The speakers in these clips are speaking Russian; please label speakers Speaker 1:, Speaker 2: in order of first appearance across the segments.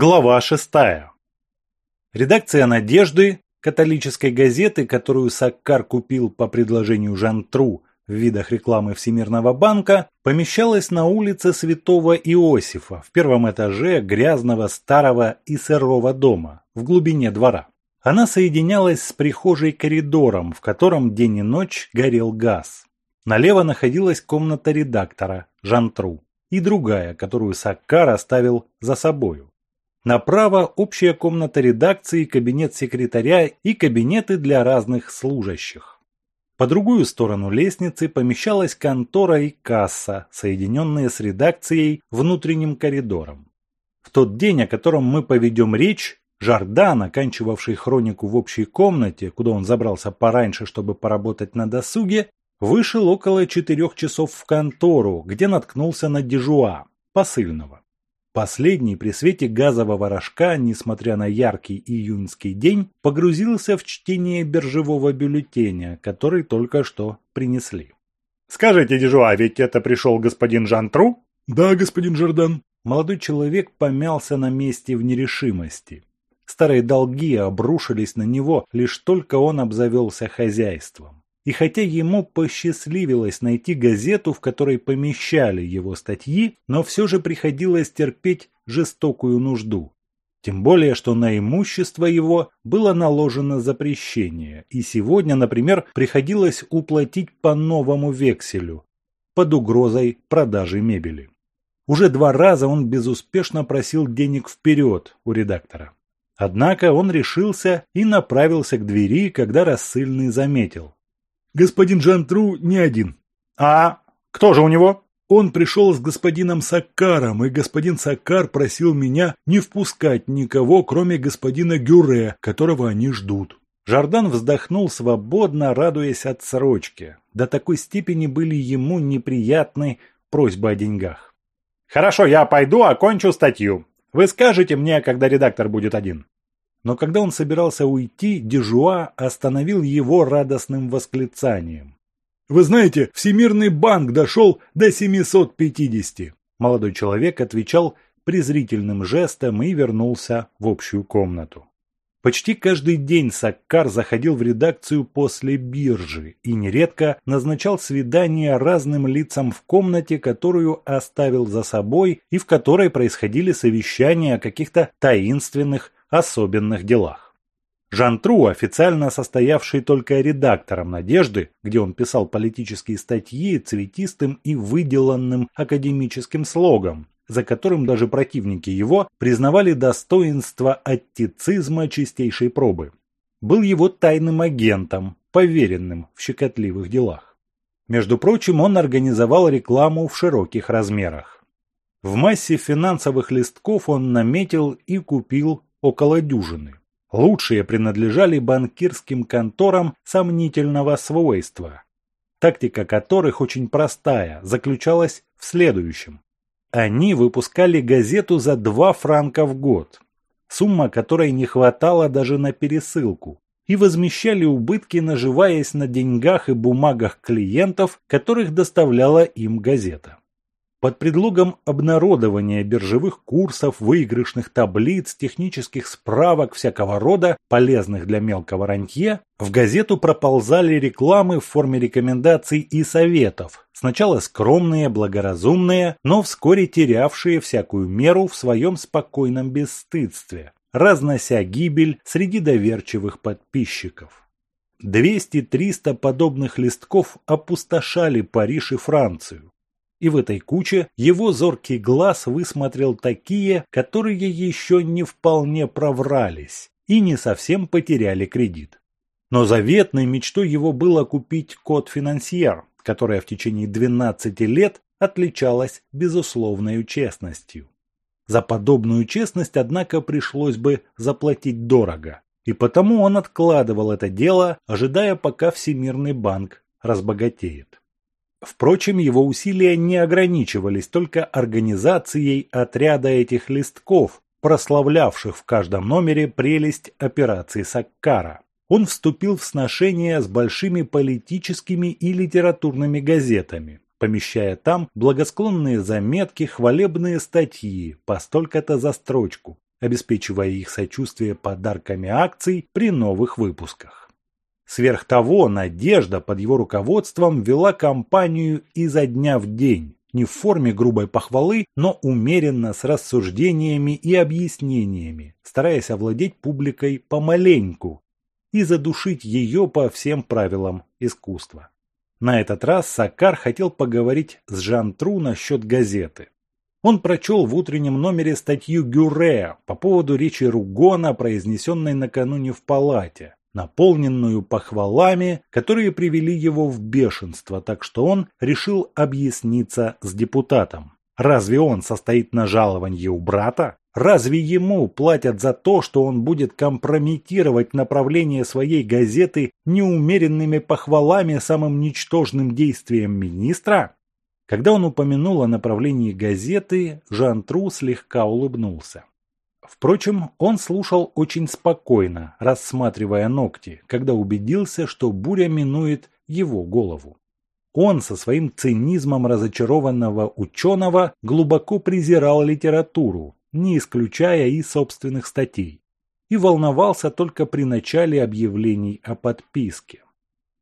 Speaker 1: Глава шестая. Редакция «Надежды» католической газеты, которую Саккар купил по предложению Жантру в видах рекламы Всемирного банка, помещалась на улице Святого Иосифа в первом этаже грязного старого и сырого дома в глубине двора. Она соединялась с прихожей коридором, в котором день и ночь горел газ. Налево находилась комната редактора, Жантру, и другая, которую Саккар оставил за собою. Направо общая комната редакции, кабинет секретаря и кабинеты для разных служащих. По другую сторону лестницы помещалась контора и касса, соединенные с редакцией внутренним коридором. В тот день, о котором мы поведем речь, Жардан, оканчивавший хронику в общей комнате, куда он забрался пораньше, чтобы поработать на досуге, вышел около четырех часов в контору, где наткнулся на дежуа, посыльного. Последний при свете газового рожка, несмотря на яркий июньский день, погрузился в чтение биржевого бюллетеня, который только что принесли.
Speaker 2: «Скажите, Дежуа, ведь это пришел господин Жантру?»
Speaker 3: «Да, господин Жордан».
Speaker 1: Молодой человек помялся на месте в нерешимости. Старые долги обрушились на него, лишь только он обзавелся хозяйством. И хотя ему посчастливилось найти газету, в которой помещали его статьи, но все же приходилось терпеть жестокую нужду. Тем более, что на имущество его было наложено запрещение, и сегодня, например, приходилось уплатить по новому векселю под угрозой продажи мебели. Уже два раза он безуспешно просил денег вперед у редактора. Однако он решился и направился к двери, когда рассыльный заметил.
Speaker 3: Господин Жантру не один.
Speaker 2: А кто же у него?
Speaker 3: Он пришел с господином Саккаром, и господин Саккар просил меня не впускать никого, кроме господина Гюре, которого они ждут.
Speaker 1: Жардан вздохнул свободно, радуясь отсрочке. До такой степени были ему неприятны просьбы о деньгах.
Speaker 2: «Хорошо, я пойду, окончу статью. Вы скажете мне, когда редактор будет один?»
Speaker 1: Но когда он собирался уйти, Дежуа остановил его радостным восклицанием.
Speaker 3: «Вы знаете, Всемирный банк дошел до 750!»
Speaker 1: Молодой человек отвечал презрительным жестом и вернулся в общую комнату. Почти каждый день Саккар заходил в редакцию после биржи и нередко назначал свидания разным лицам в комнате, которую оставил за собой и в которой происходили совещания о каких-то таинственных особенных делах. Жан Тру, официально состоявший только редактором «Надежды», где он писал политические статьи цветистым и выделанным академическим слогом, за которым даже противники его признавали достоинство аттицизма чистейшей пробы, был его тайным агентом, поверенным в щекотливых делах. Между прочим, он организовал рекламу в широких размерах. В массе финансовых листков он наметил и купил около дюжины. Лучшие принадлежали банкирским конторам сомнительного свойства, тактика которых очень простая, заключалась в следующем. Они выпускали газету за 2 франка в год, сумма которой не хватала даже на пересылку, и возмещали убытки, наживаясь на деньгах и бумагах клиентов, которых доставляла им газета. Под предлогом обнародования биржевых курсов, выигрышных таблиц, технических справок всякого рода, полезных для мелкого рантье, в газету проползали рекламы в форме рекомендаций и советов, сначала скромные, благоразумные, но вскоре терявшие всякую меру в своем спокойном бесстыдстве, разнося гибель среди доверчивых подписчиков. 200-300 подобных листков опустошали Париж и Францию. И в этой куче его зоркий глаз высмотрел такие, которые еще не вполне проврались и не совсем потеряли кредит. Но заветной мечтой его было купить код финансьер, которая в течение 12 лет отличалась безусловной честностью. За подобную честность, однако, пришлось бы заплатить дорого, и потому он откладывал это дело, ожидая, пока Всемирный банк разбогатеет. Впрочем, его усилия не ограничивались только организацией отряда этих листков, прославлявших в каждом номере прелесть операции Саккара. Он вступил в сношения с большими политическими и литературными газетами, помещая там благосклонные заметки, хвалебные статьи по столько-то за строчку, обеспечивая их сочувствие подарками акций при новых выпусках. Сверх того, Надежда под его руководством вела кампанию изо дня в день, не в форме грубой похвалы, но умеренно с рассуждениями и объяснениями, стараясь овладеть публикой помаленьку и задушить ее по всем правилам искусства. На этот раз Сакар хотел поговорить с Жан-Тру насчет газеты. Он прочел в утреннем номере статью Гюре по поводу речи Ругона, произнесенной накануне в палате, наполненную похвалами, которые привели его в бешенство, так что он решил объясниться с депутатом. Разве он состоит на жаловании у брата? Разве ему платят за то, что он будет компрометировать направление своей газеты неумеренными похвалами самым ничтожным действием министра? Когда он упомянул о направлении газеты, Жан Тру слегка улыбнулся. Впрочем, он слушал очень спокойно, рассматривая ногти, когда убедился, что буря минует его голову. Он со своим цинизмом разочарованного ученого глубоко презирал литературу, не исключая и собственных статей, и волновался только при начале объявлений о подписке.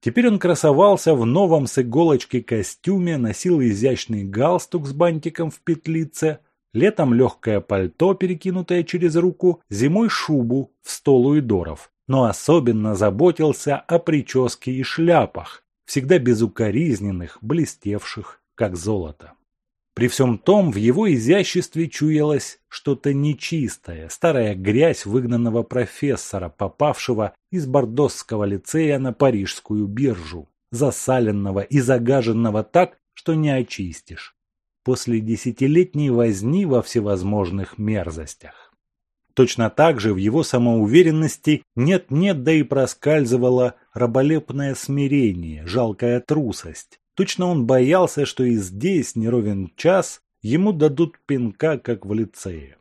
Speaker 1: Теперь он красовался в новом с иголочки костюме, носил изящный галстук с бантиком в петлице, летом легкое пальто, перекинутое через руку, зимой шубу в сто луидоров, но особенно заботился о прическе и шляпах, всегда безукоризненных, блестевших, как золото. При всем том, в его изяществе чуялось что-то нечистое, старая грязь выгнанного профессора, попавшего из бордосского лицея на парижскую биржу, засаленного и загаженного так, что не очистишь. После десятилетней возни во всевозможных мерзостях. Точно так же в его самоуверенности нет-нет, да и проскальзывало раболепное смирение, жалкая трусость, Точно он боялся, что и здесь не час ему дадут пинка, как в лицее.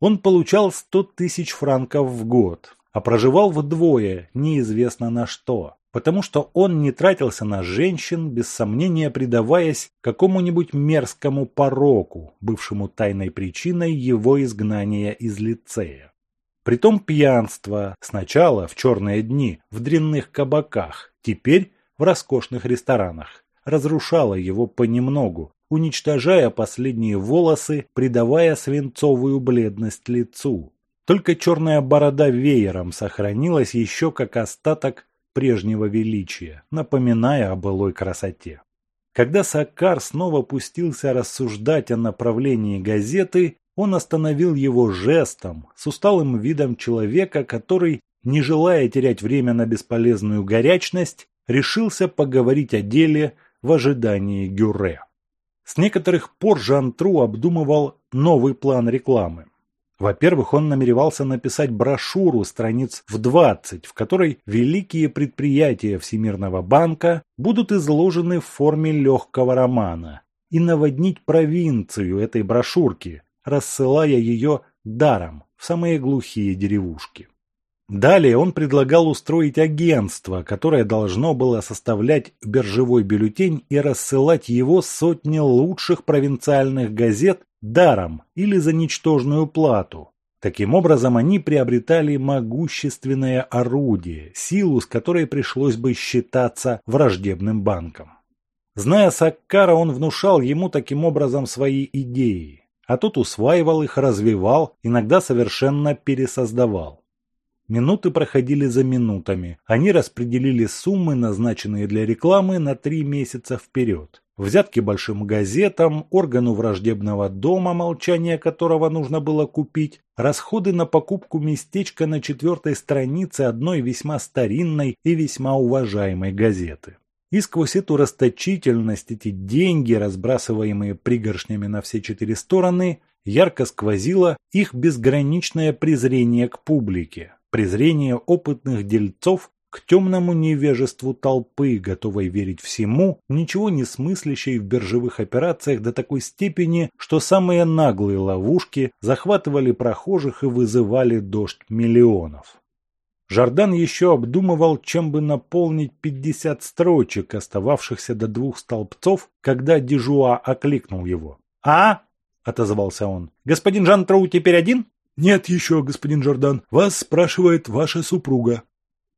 Speaker 1: Он получал сто тысяч франков в год, а проживал вдвое, неизвестно на что, потому что он не тратился на женщин, без сомнения предаваясь какому-нибудь мерзкому пороку, бывшему тайной причиной его изгнания из лицея. Притом пьянство, сначала в черные дни, в дрянных кабаках, теперь в роскошных ресторанах разрушала его понемногу, уничтожая последние волосы, придавая свинцовую бледность лицу. Только черная борода веером сохранилась еще как остаток прежнего величия, напоминая о былой красоте. Когда Саккар снова пустился рассуждать о направлении газеты, он остановил его жестом, с усталым видом человека, который, не желая терять время на бесполезную горячность, решился поговорить о деле, в ожидании Гюре. С некоторых пор Жан Тру обдумывал новый план рекламы. Во-первых, он намеревался написать брошюру страниц в 20, в которой великие предприятия Всемирного банка будут изложены в форме легкого романа и наводнить провинцию этой брошюрки, рассылая ее даром в самые глухие деревушки. Далее он предлагал устроить агентство, которое должно было составлять биржевой бюллетень и рассылать его сотни лучших провинциальных газет даром или за ничтожную плату. Таким образом, они приобретали могущественное орудие, силу, с которой пришлось бы считаться враждебным банком. Зная Саккара, он внушал ему таким образом свои идеи, а тот усваивал их, развивал, иногда совершенно пересоздавал. Минуты проходили за минутами. Они распределили суммы, назначенные для рекламы, на три месяца вперед. Взятки большим газетам, органу враждебного дома, молчание которого нужно было купить, расходы на покупку местечка на четвертой странице одной весьма старинной и весьма уважаемой газеты. И сквозь эту расточительность, эти деньги, разбрасываемые пригоршнями на все четыре стороны, ярко сквозило их безграничное презрение к публике, презрение опытных дельцов к темному невежеству толпы, готовой верить всему, ничего не смыслящей в биржевых операциях до такой степени, что самые наглые ловушки захватывали прохожих и вызывали дождь миллионов. Жардан еще обдумывал, чем бы наполнить 50 строчек, остававшихся до двух столбцов, когда Дежуа окликнул его. «А?» – отозвался он. «Господин Жан Троу теперь один?»
Speaker 3: Нет еще, господин Жордан, вас спрашивает ваша супруга.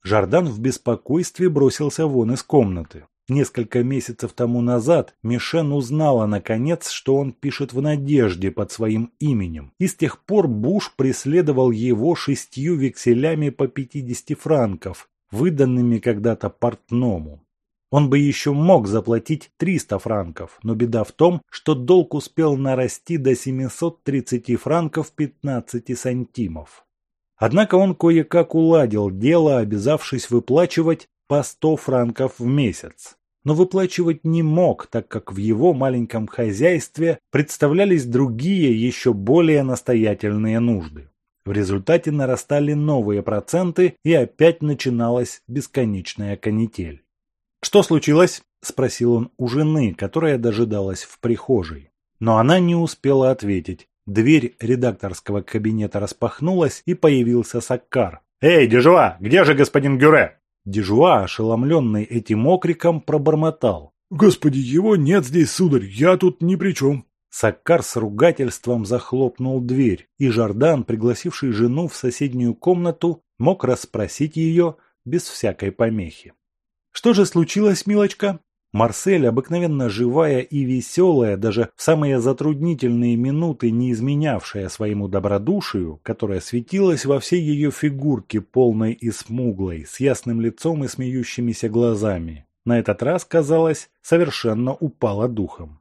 Speaker 1: Жордан в беспокойстве бросился вон из комнаты. Несколько месяцев тому назад Мишен узнала, наконец, что он пишет в надежде под своим именем, и с тех пор Буш преследовал его шестью векселями по 50 франков, выданными когда-то портному. Он бы еще мог заплатить 300 франков, но беда в том, что долг успел нарасти до 730 франков 15 сантимов. Однако он кое-как уладил дело, обязавшись выплачивать по 100 франков в месяц но выплачивать не мог, так как в его маленьком хозяйстве представлялись другие, еще более настоятельные нужды. В результате нарастали новые проценты и опять начиналась бесконечная канитель. «Что случилось?» – спросил он у жены, которая дожидалась в прихожей. Но она не успела ответить. Дверь редакторского кабинета распахнулась, и появился Саккар.
Speaker 2: «Эй, Дежуа, где же господин Гюре?»
Speaker 1: Дежуа, ошеломленный этим окриком, пробормотал.
Speaker 3: «Господи, его нет здесь, сударь, я тут ни при чем».
Speaker 1: Саккар с ругательством захлопнул дверь, и Жардан, пригласивший жену в соседнюю комнату, мог расспросить ее без всякой помехи. «Что же случилось, милочка?» Марсель, обыкновенно живая и веселая, даже в самые затруднительные минуты не изменявшая своему добродушию, которая светилась во всей ее фигурке, полной и смуглой, с ясным лицом и смеющимися глазами, на этот раз, казалось, совершенно упала духом.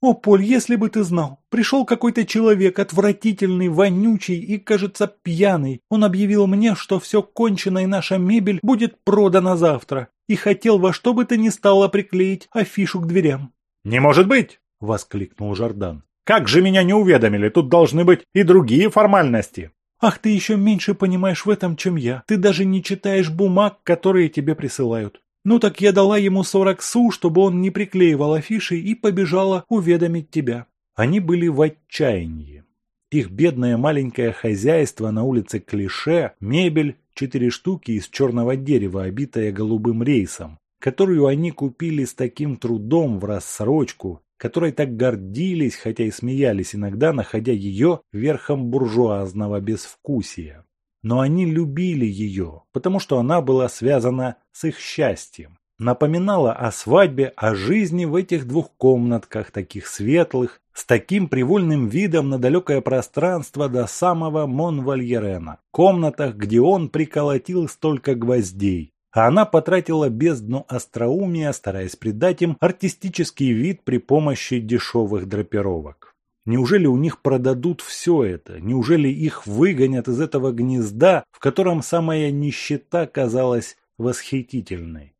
Speaker 1: «О, Поль, если бы ты знал, пришел какой-то человек, отвратительный, вонючий и, кажется, пьяный. Он объявил мне, что все кончено и наша мебель будет продана завтра и хотел во что бы то ни стало приклеить афишу к дверям.
Speaker 2: «Не может быть!» – воскликнул Жордан. «Как же меня не уведомили? Тут должны быть и другие формальности!»
Speaker 1: «Ах, ты еще меньше понимаешь в этом, чем я. Ты даже не читаешь бумаг, которые тебе присылают. Ну так я дала ему сорок су, чтобы он не приклеивал афиши и побежала уведомить тебя». Они были в отчаянии. Их бедное маленькое хозяйство на улице Клише, мебель, четыре штуки из черного дерева, обитая голубым рейсом, которую они купили с таким трудом в рассрочку, которой так гордились, хотя и смеялись иногда, находя ее верхом буржуазного безвкусия. Но они любили ее, потому что она была связана с их счастьем. Напоминала о свадьбе, о жизни в этих двух комнатках, таких светлых, с таким привольным видом на далекое пространство до самого Монвальерена, комнатах, где он приколотил столько гвоздей. А она потратила бездну остроумия, стараясь придать им артистический вид при помощи дешевых драпировок. Неужели у них продадут все это? Неужели их выгонят из этого гнезда, в котором самая нищета казалась восхитительной?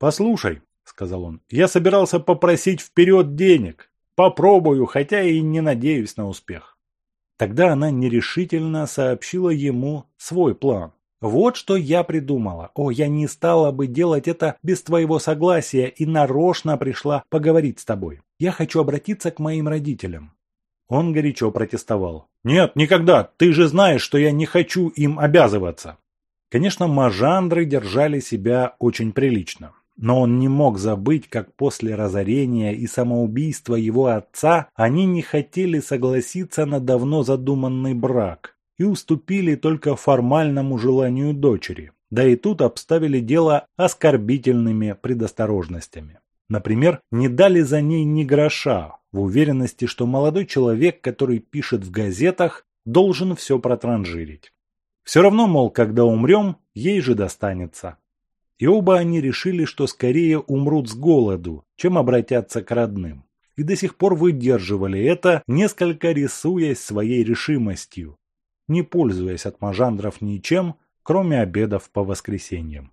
Speaker 1: «Послушай», — сказал он, — «я собирался попросить вперед денег. Попробую, хотя и не надеюсь на успех. Тогда она нерешительно сообщила ему свой план. Вот что я придумала. О, я не стала бы делать это без твоего согласия и нарочно пришла поговорить с тобой. Я хочу обратиться к моим родителям. Он горячо протестовал. «Нет, никогда! Ты же знаешь, что я не хочу им обязываться!» Конечно, мажандры держали себя очень прилично. Но он не мог забыть, как после разорения и самоубийства его отца они не хотели согласиться на давно задуманный брак и уступили только формальному желанию дочери. Да и тут обставили дело оскорбительными предосторожностями. Например, не дали за ней ни гроша, в уверенности, что молодой человек, который пишет в газетах, должен все протранжирить. Все равно, мол, когда умрем, ей же достанется и оба они решили, что скорее умрут с голоду, чем обратятся к родным. И до сих пор выдерживали это, несколько рисуясь своей решимостью, не пользуясь от мажандров ничем, кроме обедов по воскресеньям.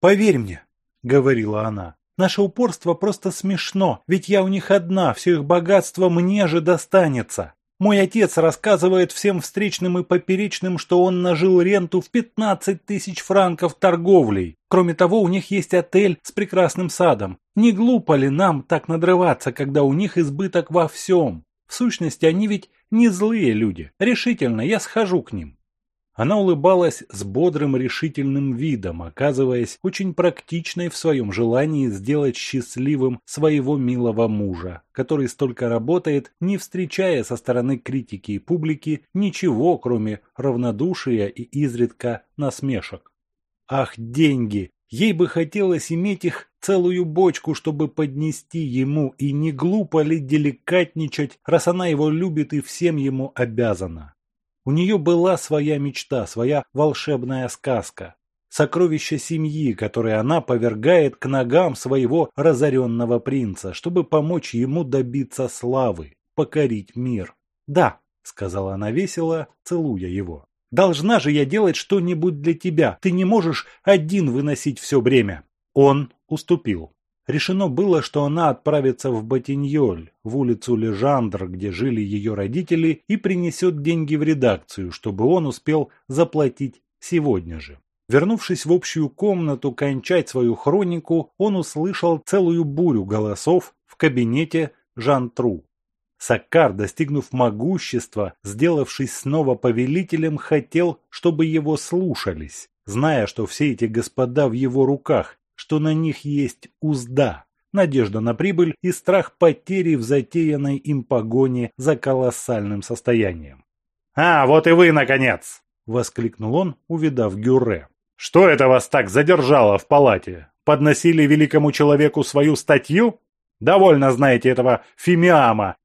Speaker 1: «Поверь мне», — говорила она, — «наше упорство просто смешно, ведь я у них одна, все их богатство мне же достанется. Мой отец рассказывает всем встречным и поперечным, что он нажил ренту в 15 тысяч франков торговлей. Кроме того, у них есть отель с прекрасным садом. Не глупо ли нам так надрываться, когда у них избыток во всем? В сущности, они ведь не злые люди. Решительно, я схожу к ним. Она улыбалась с бодрым решительным видом, оказываясь очень практичной в своем желании сделать счастливым своего милого мужа, который столько работает, не встречая со стороны критики и публики ничего, кроме равнодушия и изредка насмешек. Ах, деньги! Ей бы хотелось иметь их целую бочку, чтобы поднести ему, и не глупо ли деликатничать, раз она его любит и всем ему обязана. У нее была своя мечта, своя волшебная сказка. Сокровище семьи, которое она повергает к ногам своего разоренного принца, чтобы помочь ему добиться славы, покорить мир. «Да», — сказала она весело, целуя его. «Должна же я делать что-нибудь для тебя. Ты не можешь один выносить все бремя». Он уступил. Решено было, что она отправится в Батиньоль, в улицу Лежандр, где жили ее родители, и принесет деньги в редакцию, чтобы он успел заплатить сегодня же. Вернувшись в общую комнату кончать свою хронику, он услышал целую бурю голосов в кабинете Жан-Тру. Саккар, достигнув могущества, сделавшись снова повелителем, хотел, чтобы его слушались, зная, что все эти господа в его руках, что на них есть узда, надежда на прибыль и страх потери в затеянной им погоне за колоссальным состоянием.
Speaker 2: «А, вот и вы, наконец!» — воскликнул он, увидав Гюрре. «Что это вас так задержало в палате? Подносили великому человеку свою статью? Довольно знаете этого фимиама.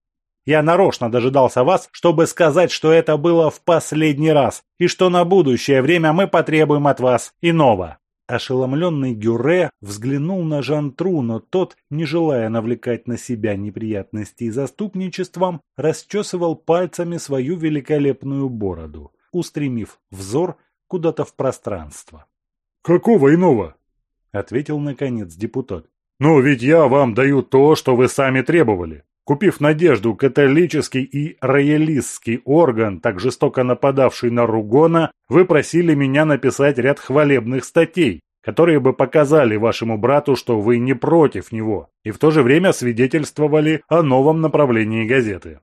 Speaker 2: Я нарочно дожидался вас, чтобы сказать, что это было в последний раз, и что на будущее время мы потребуем от вас иного». Ошеломленный Гюре взглянул на Жан-Тру, но тот, не желая навлекать на себя неприятностей заступничеством, расчесывал пальцами свою великолепную бороду, устремив взор куда-то в пространство.
Speaker 3: «Какого иного?»
Speaker 2: — ответил наконец депутат. «Ну, ведь я вам даю то, что вы сами требовали. Купив надежду, католический и роялистский орган, так жестоко нападавший на Ругона, вы просили меня написать ряд хвалебных статей, которые бы показали вашему брату, что вы не против него, и в то же время свидетельствовали о новом направлении газеты.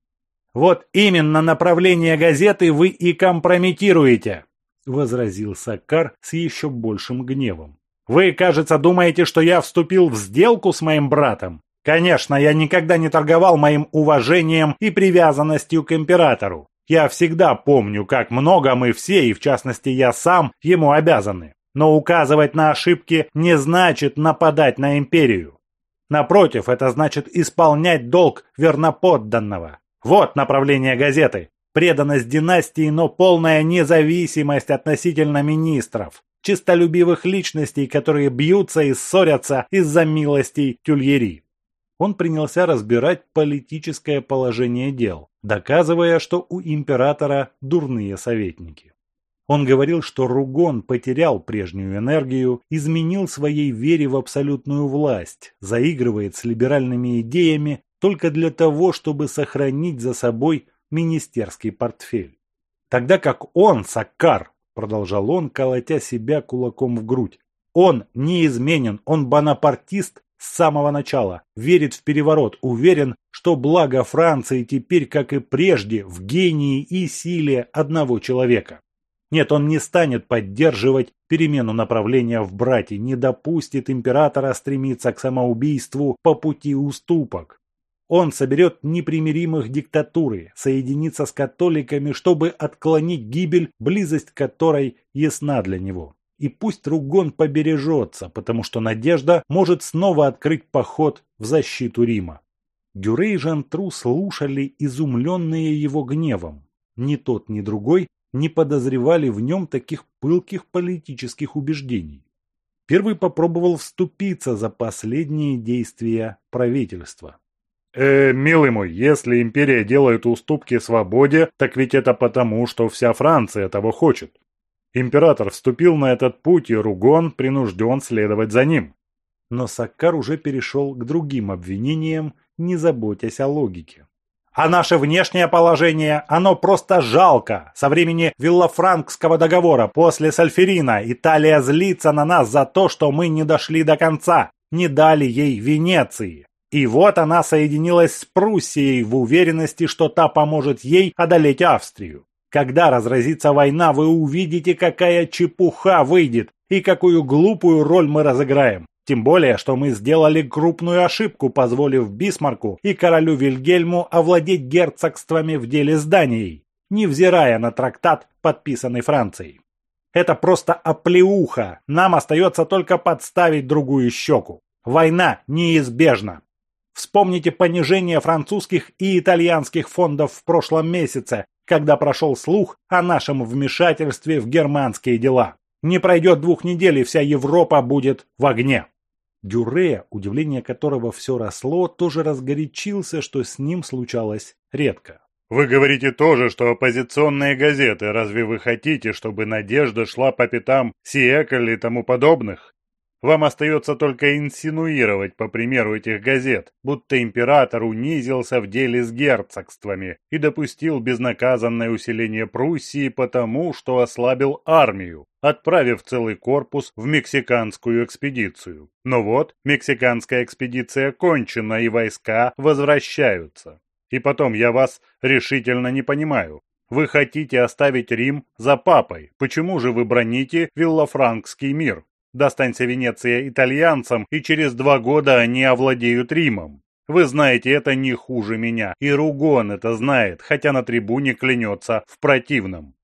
Speaker 1: «Вот именно направление газеты вы и компрометируете», — возразил Саккар с еще большим гневом. «Вы, кажется, думаете, что я вступил в сделку с моим братом? Конечно, я никогда не торговал моим уважением и привязанностью к императору. Я всегда помню, как много мы все, и в частности я сам, ему обязаны. Но указывать на ошибки не значит нападать на империю. Напротив, это значит исполнять долг верноподданного. Вот направление газеты. Преданность династии, но полная независимость относительно министров. Чистолюбивых личностей, которые бьются и ссорятся из-за милостей тюльери он принялся разбирать политическое положение дел, доказывая, что у императора дурные советники. Он говорил, что Ругон потерял прежнюю энергию, изменил своей вере в абсолютную власть, заигрывает с либеральными идеями только для того, чтобы сохранить за собой министерский портфель. Тогда как он, Саккар, продолжал он, колотя себя кулаком в грудь, он неизменен, он бонапартист с самого начала, верит в переворот, уверен, что благо Франции теперь, как и прежде, в гении и силе одного человека. Нет, он не станет поддерживать перемену направления в брате, не допустит императора стремиться к самоубийству по пути уступок. Он соберет непримиримых диктатуры, соединится с католиками, чтобы отклонить гибель, близость которой ясна для него. И пусть Ругон побережется, потому что Надежда может снова открыть поход в защиту Рима. Гюрей и Жантру слушали, изумленные его гневом. Ни тот, ни другой не подозревали в нем таких пылких политических убеждений. Первый попробовал вступиться за последние действия правительства.
Speaker 2: «Э, милый мой, если империя делает уступки свободе, так ведь это потому, что вся Франция того хочет. Император вступил на этот путь, и Ругон принужден следовать за ним.
Speaker 1: Но Саккар уже перешел к другим обвинениям, не заботясь о логике. А наше внешнее положение, оно просто жалко. Со времени Виллафранкского договора после Сальферина Италия злится на нас за то, что мы не дошли до конца, не дали ей Венеции. И вот она соединилась с Пруссией в уверенности, что та поможет ей одолеть Австрию.
Speaker 2: Когда разразится война, вы увидите, какая чепуха выйдет и какую глупую роль мы разыграем. Тем более, что мы сделали крупную ошибку, позволив Бисмарку и королю Вильгельму овладеть герцогствами в деле с Данией, невзирая на трактат, подписанный Францией. Это просто оплеуха. Нам остается только подставить другую щеку. Война неизбежна. Вспомните понижение французских и итальянских фондов в прошлом месяце, когда прошел слух о нашем вмешательстве в германские дела. Не пройдет двух недель, и вся Европа будет в огне. Дюре, удивление которого все росло, тоже разгорячился, что с ним случалось редко.
Speaker 1: «Вы говорите тоже, что оппозиционные газеты. Разве вы хотите, чтобы надежда шла по пятам Сиэкль и тому подобных? Вам остается только инсинуировать, по примеру этих газет, будто император унизился в деле с герцогствами и допустил безнаказанное усиление Пруссии потому, что ослабил армию, отправив целый корпус в мексиканскую экспедицию. Но вот, мексиканская экспедиция кончена и войска возвращаются. И потом, я вас решительно не понимаю. Вы хотите оставить Рим за папой. Почему же вы броните Виллафранкский мир? Достанься Венеция итальянцам, и через два года они овладеют Римом. Вы знаете это не хуже меня, и Ругон это знает, хотя на трибуне клянется в противном.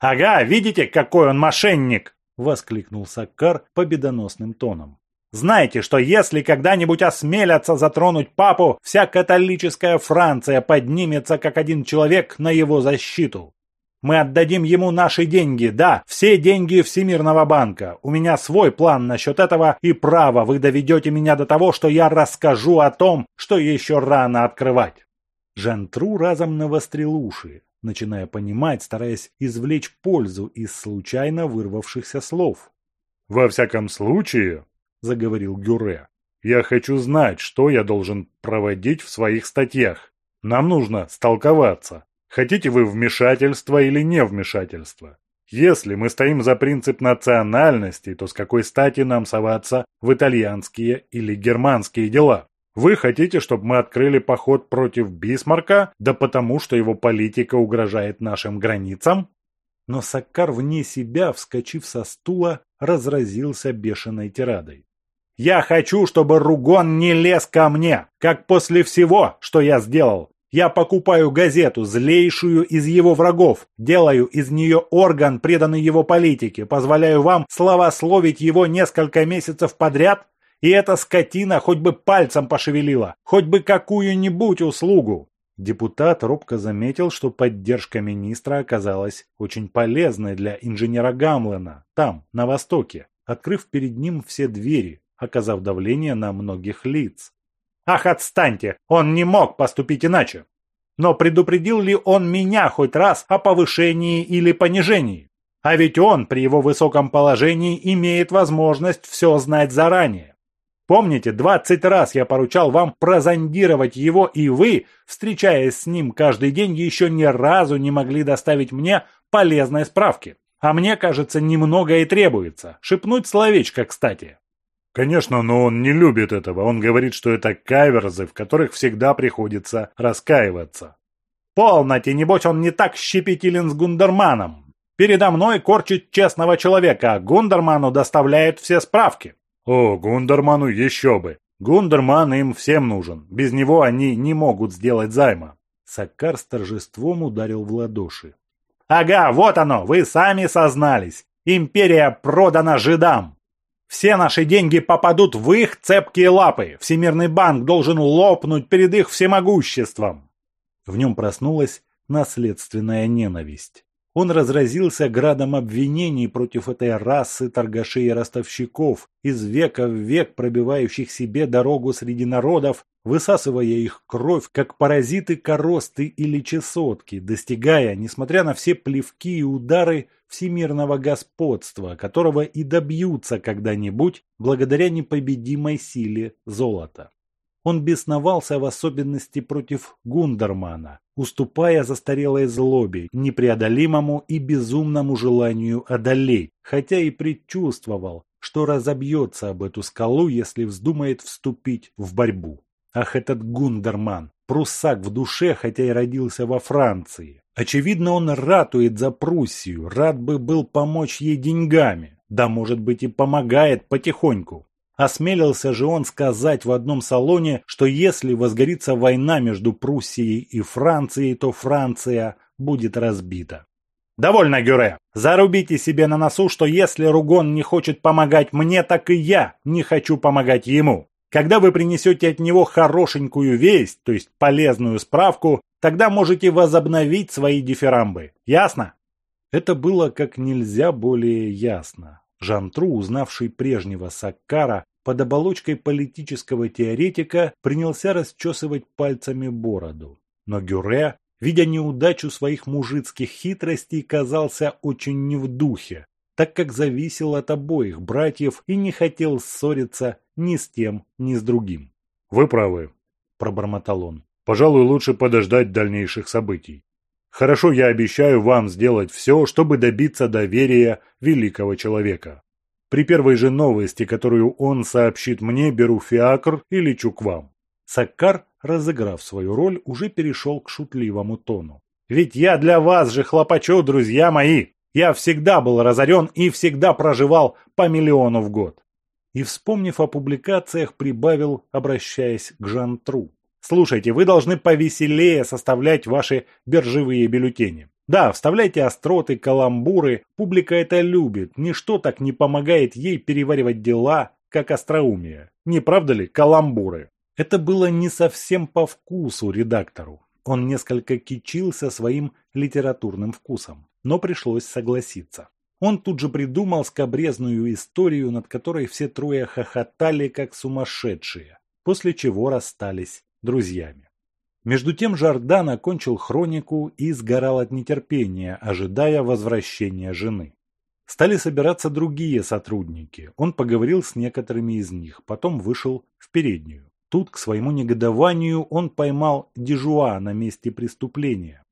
Speaker 2: «Ага, видите, какой он мошенник!» — воскликнул Саккар победоносным тоном. «Знаете, что если когда-нибудь осмелятся затронуть папу, вся католическая Франция поднимется как один человек на его защиту. Мы отдадим ему наши деньги, да, все деньги Всемирного банка. У меня свой план насчет этого, и право, вы доведете меня до того, что я расскажу о том, что еще рано открывать». Жантру разом навострил уши, начиная понимать, стараясь извлечь пользу из случайно вырвавшихся слов.
Speaker 1: «Во всяком случае», — заговорил Гюре, — «я хочу знать, что я должен проводить в своих статьях. Нам нужно столковаться. Хотите вы вмешательства или не вмешательства? Если мы стоим за принцип национальности, то с какой стати нам соваться в итальянские или германские дела? Вы хотите, чтобы мы открыли поход против Бисмарка, да потому, что его политика угрожает нашим границам?
Speaker 2: Но Саккар вне себя, вскочив со стула, разразился бешеной тирадой. «Я хочу, чтобы Ругон не лез ко мне, как после всего, что я сделал. Я покупаю газету, злейшую из его врагов, делаю из нее орган, преданный его политике, позволяю вам славословить его несколько месяцев подряд, и эта скотина хоть бы пальцем пошевелила, хоть бы какую-нибудь услугу. Депутат робко заметил, что поддержка министра оказалась очень полезной для инженера Гамлена, там, на востоке, открыв перед ним все двери, оказав давление на многих лиц. Ах, отстаньте! Он не мог поступить иначе. Но предупредил ли он меня хоть раз о повышении или понижении? А ведь он при его высоком положении имеет возможность все знать заранее. Помните, двадцать раз я поручал вам прозондировать его, и вы, встречаясь с ним каждый день, еще ни разу не могли доставить мне полезной справки. А мне, кажется, немного и требуется. Шепнуть словечко, кстати.
Speaker 1: Конечно, но он не любит этого. Он говорит, что это каверзы, в которых всегда приходится раскаиваться.
Speaker 2: Полноте, небось он не так щепетилен с Гундерманом. Передо мной корчит честного человека, а Гундерману доставляет все справки.
Speaker 1: О, Гундерману еще бы. Гундерман им всем нужен. Без него они не могут сделать займа.
Speaker 2: Саккар с торжеством ударил в ладоши. «Ага, вот оно, вы сами сознались. Империя продана жидам. Все наши деньги попадут в их цепкие лапы. Всемирный банк должен лопнуть перед их всемогуществом. В нем проснулась наследственная ненависть. Он разразился градом обвинений против этой расы торгашей и ростовщиков, из века в век пробивающих себе дорогу среди народов, высасывая их кровь, как паразиты коросты или чесотки, достигая, несмотря на все плевки и удары, всемирного господства, которого и добьются когда-нибудь благодаря непобедимой силе золота. Он бесновался в особенности против Гундермана, уступая застарелой злобе, непреодолимому и безумному желанию одолеть, хотя и предчувствовал, что разобьется об эту скалу, если вздумает вступить в борьбу. Ах, этот Гундерман, пруссак в душе, хотя и родился во Франции.
Speaker 1: Очевидно, он ратует за Пруссию, рад бы был помочь ей деньгами, да, может быть, и помогает потихоньку. Осмелился же он сказать в одном салоне, что если возгорится война между Пруссией и Францией, то Франция будет разбита. «Довольно, Гюре! Зарубите себе на носу, что если Ругон не хочет помогать мне, так и я не хочу помогать ему. Когда вы принесете от него хорошенькую весть, то есть полезную справку, тогда можете возобновить свои дифирамбы. Ясно?» Это было как нельзя более ясно. Жан-Тру, узнавший прежнего Саккара, под оболочкой политического теоретика принялся расчесывать пальцами бороду. Но Гюре, видя неудачу своих мужицких хитростей, казался очень не в духе, так как зависел от обоих братьев и не хотел ссориться ни с тем, ни с другим.
Speaker 2: «Вы правы», – пробормотал он. «Пожалуй, лучше подождать дальнейших событий. Хорошо, я обещаю вам сделать все, чтобы добиться доверия великого человека. При первой же новости, которую он сообщит мне, беру фиакр и лечу к вам.
Speaker 1: Саккар, разыграв свою роль, уже перешел к шутливому тону. «Ведь я для вас же хлопочу, друзья мои! Я всегда был разорен и всегда проживал по миллиону в год!» И, вспомнив о публикациях, прибавил, обращаясь к Жан-Тру. Слушайте, вы должны повеселее составлять ваши биржевые бюллетени. Да, вставляйте остроты, каламбуры, публика это любит, ничто так не помогает ей переваривать дела, как остроумие. Не правда ли, каламбуры? Это было не совсем по вкусу редактору. Он несколько кичился своим литературным вкусом, но пришлось согласиться. Он тут же придумал скобрезную историю, над которой все трое хохотали, как сумасшедшие, после чего расстались друзьями. Между тем Жардан окончил хронику и сгорал от нетерпения, ожидая возвращения жены. Стали собираться другие сотрудники. Он поговорил с некоторыми из них, потом вышел в переднюю. Тут, к своему негодованию, он поймал Дежуа на месте преступления.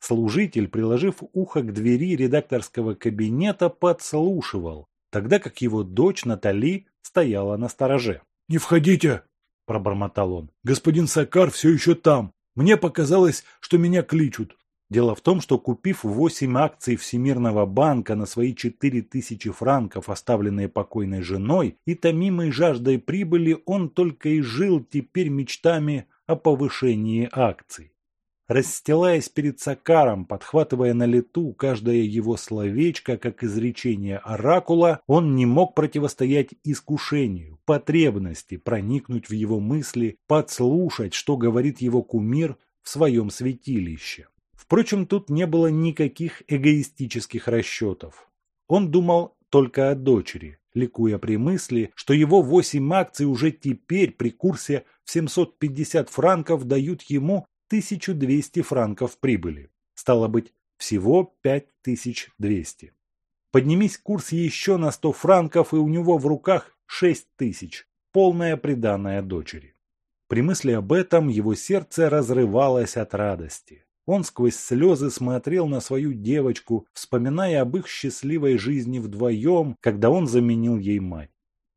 Speaker 1: Служитель, приложив ухо к двери редакторского кабинета, подслушивал, тогда как его дочь Натали стояла на стороже.
Speaker 3: «Не входите!» – пробормотал он. «Господин Сакар все еще там. Мне показалось, что меня кличут.
Speaker 1: Дело в том, что купив 8 акций Всемирного банка на свои 4000 франков, оставленные покойной женой, и томимой жаждой прибыли, он только и жил теперь мечтами о повышении акций. Расстилаясь перед Сакаром, подхватывая на лету каждое его словечко, как изречение оракула, он не мог противостоять искушению, потребности проникнуть в его мысли, подслушать, что говорит его кумир в своем святилище. Впрочем, тут не было никаких эгоистических расчетов. Он думал только о дочери, ликуя при мысли, что его восемь акций уже теперь при курсе в 750 франков дают ему 1200 франков прибыли. Стало быть, всего 5200. Поднимись курс еще на 100 франков, и у него в руках 6000, полная приданная дочери. При мысли об этом его сердце разрывалось от радости. Он сквозь слезы смотрел на свою девочку, вспоминая об их счастливой жизни вдвоем, когда он заменил ей мать.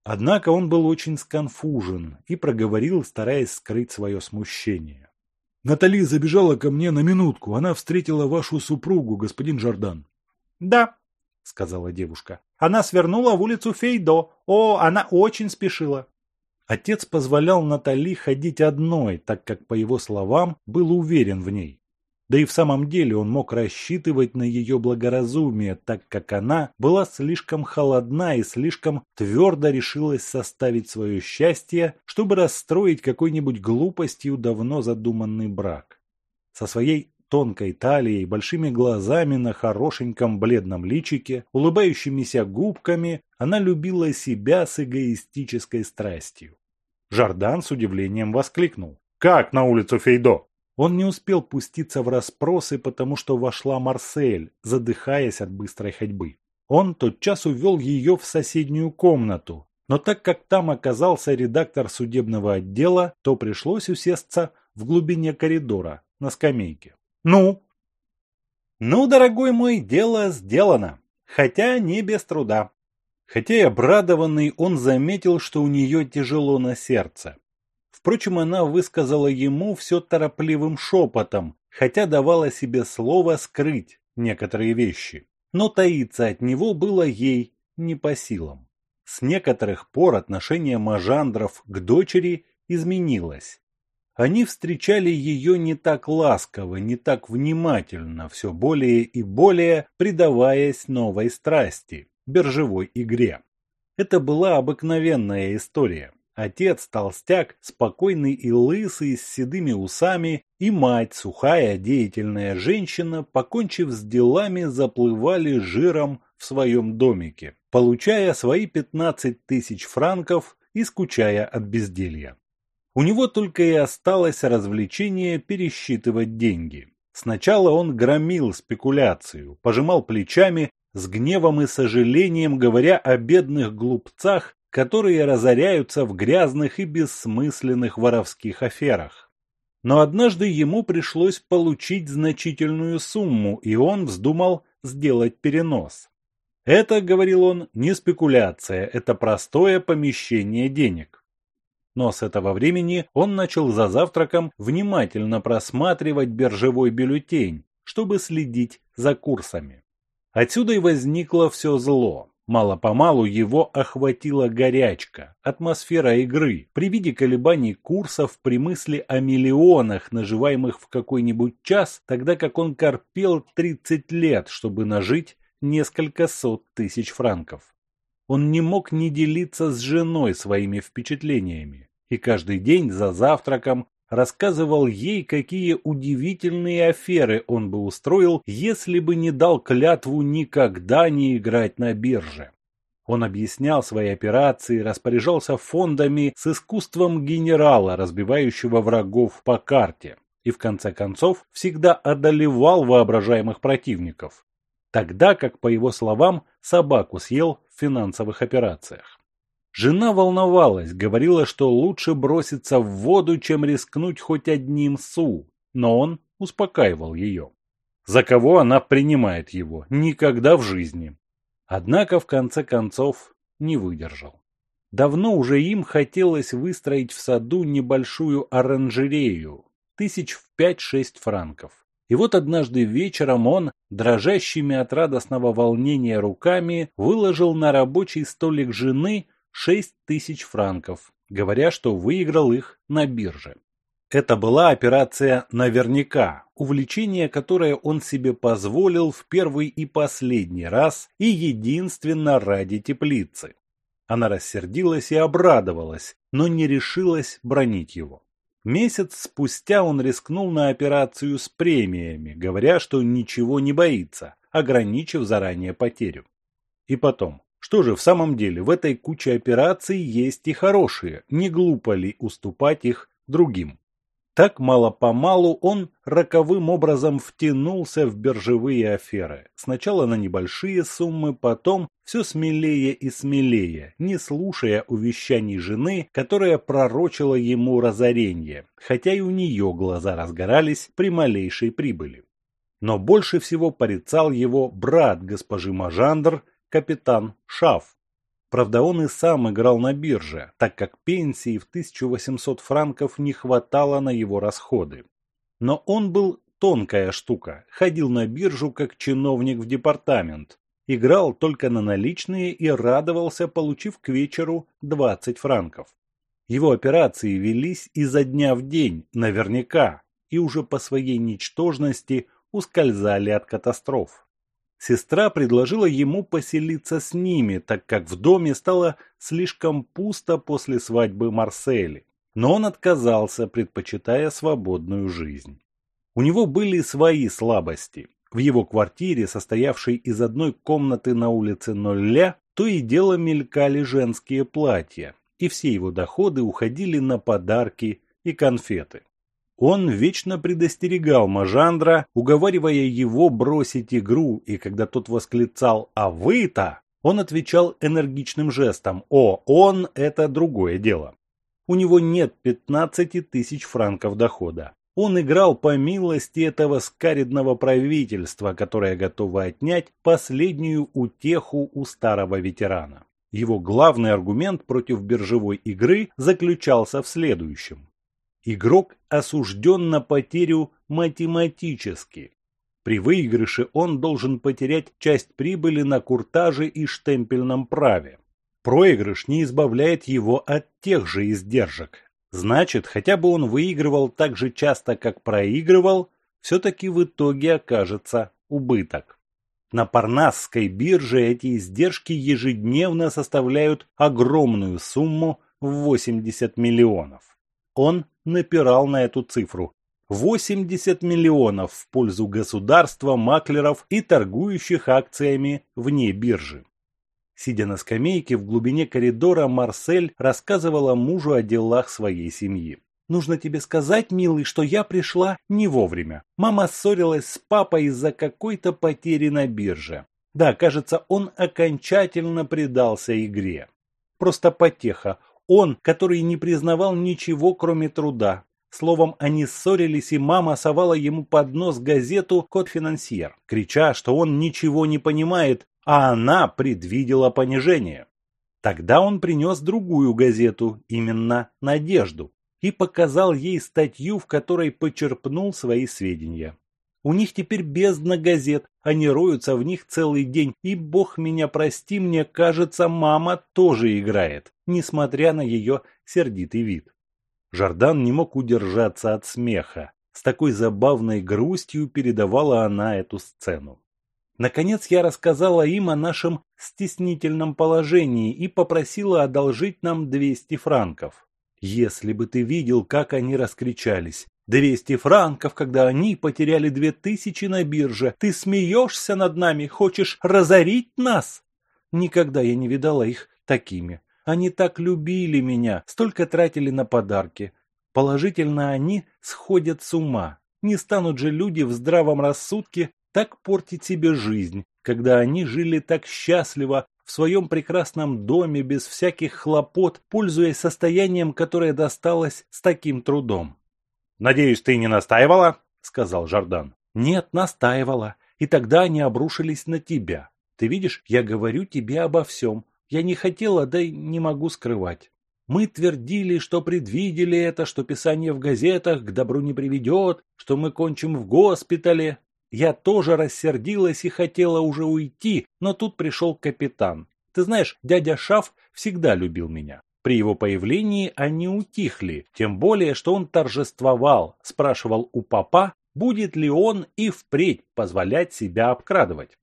Speaker 1: Однако он был очень сконфужен и проговорил, стараясь скрыть свое смущение.
Speaker 3: Натали забежала ко мне на минутку. Она встретила вашу супругу, господин Жордан.
Speaker 1: Да, сказала девушка. Она свернула в улицу Фейдо. О, она очень спешила. Отец позволял Натали ходить одной, так как, по его словам, был уверен в ней. Да и в самом деле он мог рассчитывать на ее благоразумие, так как она была слишком холодна и слишком твердо решилась составить свое счастье, чтобы расстроить какой-нибудь глупостью давно задуманный брак. Со своей тонкой талией, большими глазами на хорошеньком бледном личике, улыбающимися губками, она любила себя с эгоистической страстью. Жардан с удивлением воскликнул. «Как на улицу Фейдо?» Он не успел пуститься в расспросы, потому что вошла Марсель, задыхаясь от быстрой ходьбы. Он тотчас увел ее в соседнюю комнату, но так как там оказался редактор судебного отдела, то пришлось усесться в глубине коридора, на скамейке. «Ну?» «Ну, дорогой мой, дело сделано, хотя не без труда». Хотя и обрадованный, он заметил, что у нее тяжело на сердце. Впрочем, она высказала ему все торопливым шепотом, хотя давала себе слово скрыть некоторые вещи, но таиться от него было ей не по силам. С некоторых пор отношение Мажандров к дочери изменилось. Они встречали ее не так ласково, не так внимательно, все более и более предаваясь новой страсти – биржевой игре. Это была обыкновенная история. Отец толстяк, спокойный и лысый, с седыми усами, и мать, сухая, деятельная женщина, покончив с делами, заплывали жиром в своем домике, получая свои 15 тысяч франков и скучая от безделья. У него только и осталось развлечение пересчитывать деньги. Сначала он громил спекуляцию, пожимал плечами, с гневом и сожалением говоря о бедных глупцах, которые разоряются в грязных и бессмысленных воровских аферах. Но однажды ему пришлось получить значительную сумму, и он вздумал сделать перенос. Это, говорил он, не спекуляция, это простое помещение денег. Но с этого времени он начал за завтраком внимательно просматривать биржевой бюллетень, чтобы следить за курсами. Отсюда и возникло все зло. Мало-помалу его охватила горячка, атмосфера игры, при виде колебаний курсов, при мысли о миллионах, наживаемых в какой-нибудь час, тогда как он корпел 30 лет, чтобы нажить несколько сот тысяч франков. Он не мог не делиться с женой своими впечатлениями, и каждый день за завтраком рассказывал ей, какие удивительные аферы он бы устроил, если бы не дал клятву никогда не играть на бирже. Он объяснял свои операции, распоряжался фондами с искусством генерала, разбивающего врагов по карте, и в конце концов всегда одолевал воображаемых противников, тогда как, по его словам, собаку съел в финансовых операциях. Жена волновалась, говорила, что лучше броситься в воду, чем рискнуть хоть одним су, но он успокаивал ее. За кого она принимает его? Никогда в жизни. Однако, в конце концов, не выдержал. Давно уже им хотелось выстроить в саду небольшую оранжерею, тысяч в пять-шесть франков. И вот однажды вечером он, дрожащими от радостного волнения руками, выложил на рабочий столик жены шесть тысяч франков, говоря, что выиграл их на бирже. Это была операция наверняка, увлечение, которое он себе позволил в первый и последний раз и единственно ради теплицы. Она рассердилась и обрадовалась, но не решилась бронить его. Месяц спустя он рискнул на операцию с премиями, говоря, что ничего не боится, ограничив заранее потерю. И потом, что же в самом деле в этой куче операций есть и хорошие, не глупо ли уступать их другим? Так мало-помалу он роковым образом втянулся в биржевые аферы. Сначала на небольшие суммы, потом все смелее и смелее, не слушая увещаний жены, которая пророчила ему разорение, хотя и у нее глаза разгорались при малейшей прибыли. Но больше всего порицал его брат госпожи Мажандр, капитан Шаф. Правда, он и сам играл на бирже, так как пенсии в 1800 франков не хватало на его расходы. Но он был тонкая штука, ходил на биржу как чиновник в департамент, играл только на наличные и радовался, получив к вечеру 20 франков. Его операции велись изо дня в день, наверняка, и уже по своей ничтожности ускользали от катастроф. Сестра предложила ему поселиться с ними, так как в доме стало слишком пусто после свадьбы Марсели. Но он отказался, предпочитая свободную жизнь. У него были свои слабости. В его квартире, состоявшей из одной комнаты на улице Нолля, то и дело мелькали женские платья, и все его доходы уходили на подарки и конфеты. Он вечно предостерегал Мажандра, уговаривая его бросить игру, и когда тот восклицал «А вы-то!», он отвечал энергичным жестом «О, он – это другое дело». У него нет 15 тысяч франков дохода. Он играл по милости этого скаридного правительства, которое готово отнять последнюю утеху у старого ветерана. Его главный аргумент против биржевой игры заключался в следующем. Игрок осужден на потерю математически. При выигрыше он должен потерять часть прибыли на куртаже и штемпельном праве. Проигрыш не избавляет его от тех же издержек. Значит, хотя бы он выигрывал так же часто, как проигрывал, все-таки в итоге окажется убыток. На Парнасской бирже эти издержки ежедневно составляют огромную сумму в 80 миллионов. Он напирал на эту цифру. 80 миллионов в пользу государства, маклеров и торгующих акциями вне биржи. Сидя на скамейке в глубине коридора, Марсель рассказывала мужу о делах своей семьи. «Нужно тебе сказать, милый, что я пришла не вовремя. Мама ссорилась с папой из-за какой-то потери на бирже. Да, кажется, он окончательно предался игре. Просто потеха. Он, который не признавал ничего, кроме труда. Словом, они ссорились, и мама совала ему под нос газету «Код финансьер», крича, что он ничего не понимает, а она предвидела понижение. Тогда он принес другую газету, именно «Надежду», и показал ей статью, в которой почерпнул свои сведения. У них теперь бездна газет, они роются в них целый день, и, бог меня прости, мне кажется, мама тоже играет, несмотря на ее сердитый вид. Жардан не мог удержаться от смеха. С такой забавной грустью передавала она эту сцену. Наконец я рассказала им о нашем стеснительном положении и попросила одолжить нам 200 франков. Если бы ты видел, как они раскричались. Двести франков, когда они потеряли две тысячи на бирже. Ты смеешься над нами, хочешь разорить нас? Никогда я не видала их такими. Они так любили меня, столько тратили на подарки. Положительно они сходят с ума. Не станут же люди в здравом рассудке так портить себе жизнь, когда они жили так счастливо в своем прекрасном доме без всяких хлопот, пользуясь состоянием, которое досталось с таким трудом.
Speaker 2: «Надеюсь, ты не настаивала?» — сказал Жардан.
Speaker 1: «Нет, настаивала. И тогда они обрушились на тебя. Ты видишь, я говорю тебе обо всем. Я не хотела, да и не могу скрывать. Мы твердили, что предвидели это, что писание в газетах к добру не приведет, что мы кончим в госпитале. Я тоже рассердилась и хотела уже уйти, но тут пришел капитан. Ты знаешь, дядя Шаф всегда любил меня. При его появлении они утихли, тем более, что он торжествовал, спрашивал у папа, будет ли он и впредь позволять себя обкрадывать.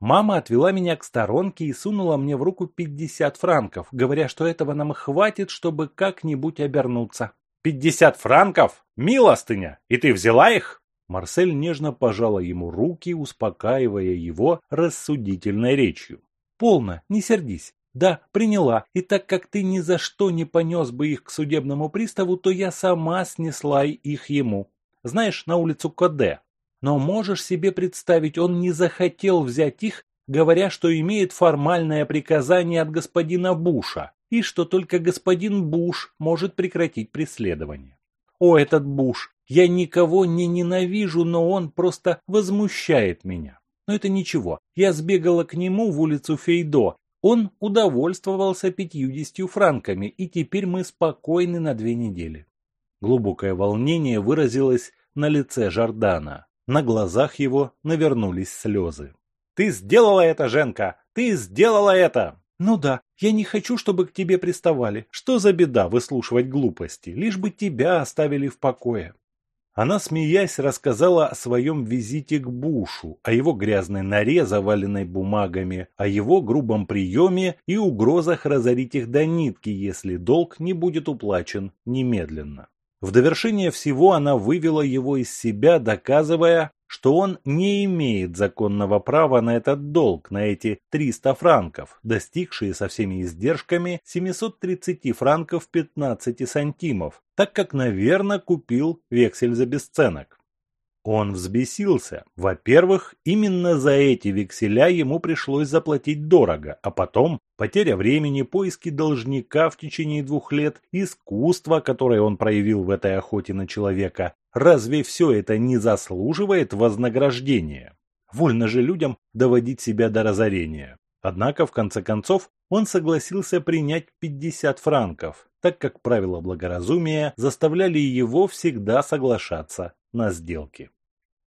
Speaker 1: Мама отвела меня к сторонке и сунула мне в руку 50 франков, говоря, что этого нам хватит, чтобы как-нибудь обернуться.
Speaker 2: «Пятьдесят франков? Милостыня! И ты взяла их?»
Speaker 1: Марсель нежно пожала ему руки, успокаивая его рассудительной речью. «Полно, не сердись. Да, приняла, и так как ты ни за что не понес бы их к судебному приставу, то я сама снесла их ему. Знаешь, на улицу Коде. Но можешь себе представить, он не захотел взять их, говоря, что имеет формальное приказание от господина Буша, и что только господин Буш может прекратить преследование. О, этот Буш! Я никого не ненавижу, но он просто возмущает меня. Но это ничего. Я сбегала к нему в улицу Фейдо он удовольствовался пятьюдесятью франками, и теперь мы спокойны на две недели. Глубокое волнение выразилось на лице Жордана. На глазах его навернулись слезы.
Speaker 2: «Ты сделала это, Женка! Ты сделала это!»
Speaker 1: «Ну да, я не хочу, чтобы к тебе приставали. Что за беда выслушивать глупости, лишь бы тебя оставили в покое?» Она, смеясь, рассказала о своем визите к Бушу, о его грязной норе, заваленной бумагами, о его грубом приеме и угрозах разорить их до нитки, если долг не будет уплачен немедленно. В довершение всего она вывела его из себя, доказывая, что он не имеет законного права на этот долг, на эти 300 франков, достигшие со всеми издержками 730 франков 15 сантимов, так как, наверное, купил вексель за бесценок. Он взбесился. Во-первых, именно за эти векселя ему пришлось заплатить дорого, а потом потеря времени, поиски должника в течение двух лет, искусство, которое он проявил в этой охоте на человека. Разве все это не заслуживает вознаграждения? Вольно же людям доводить себя до разорения. Однако, в конце концов, он согласился принять 50 франков. так как правила благоразумия заставляли его всегда соглашаться на сделки.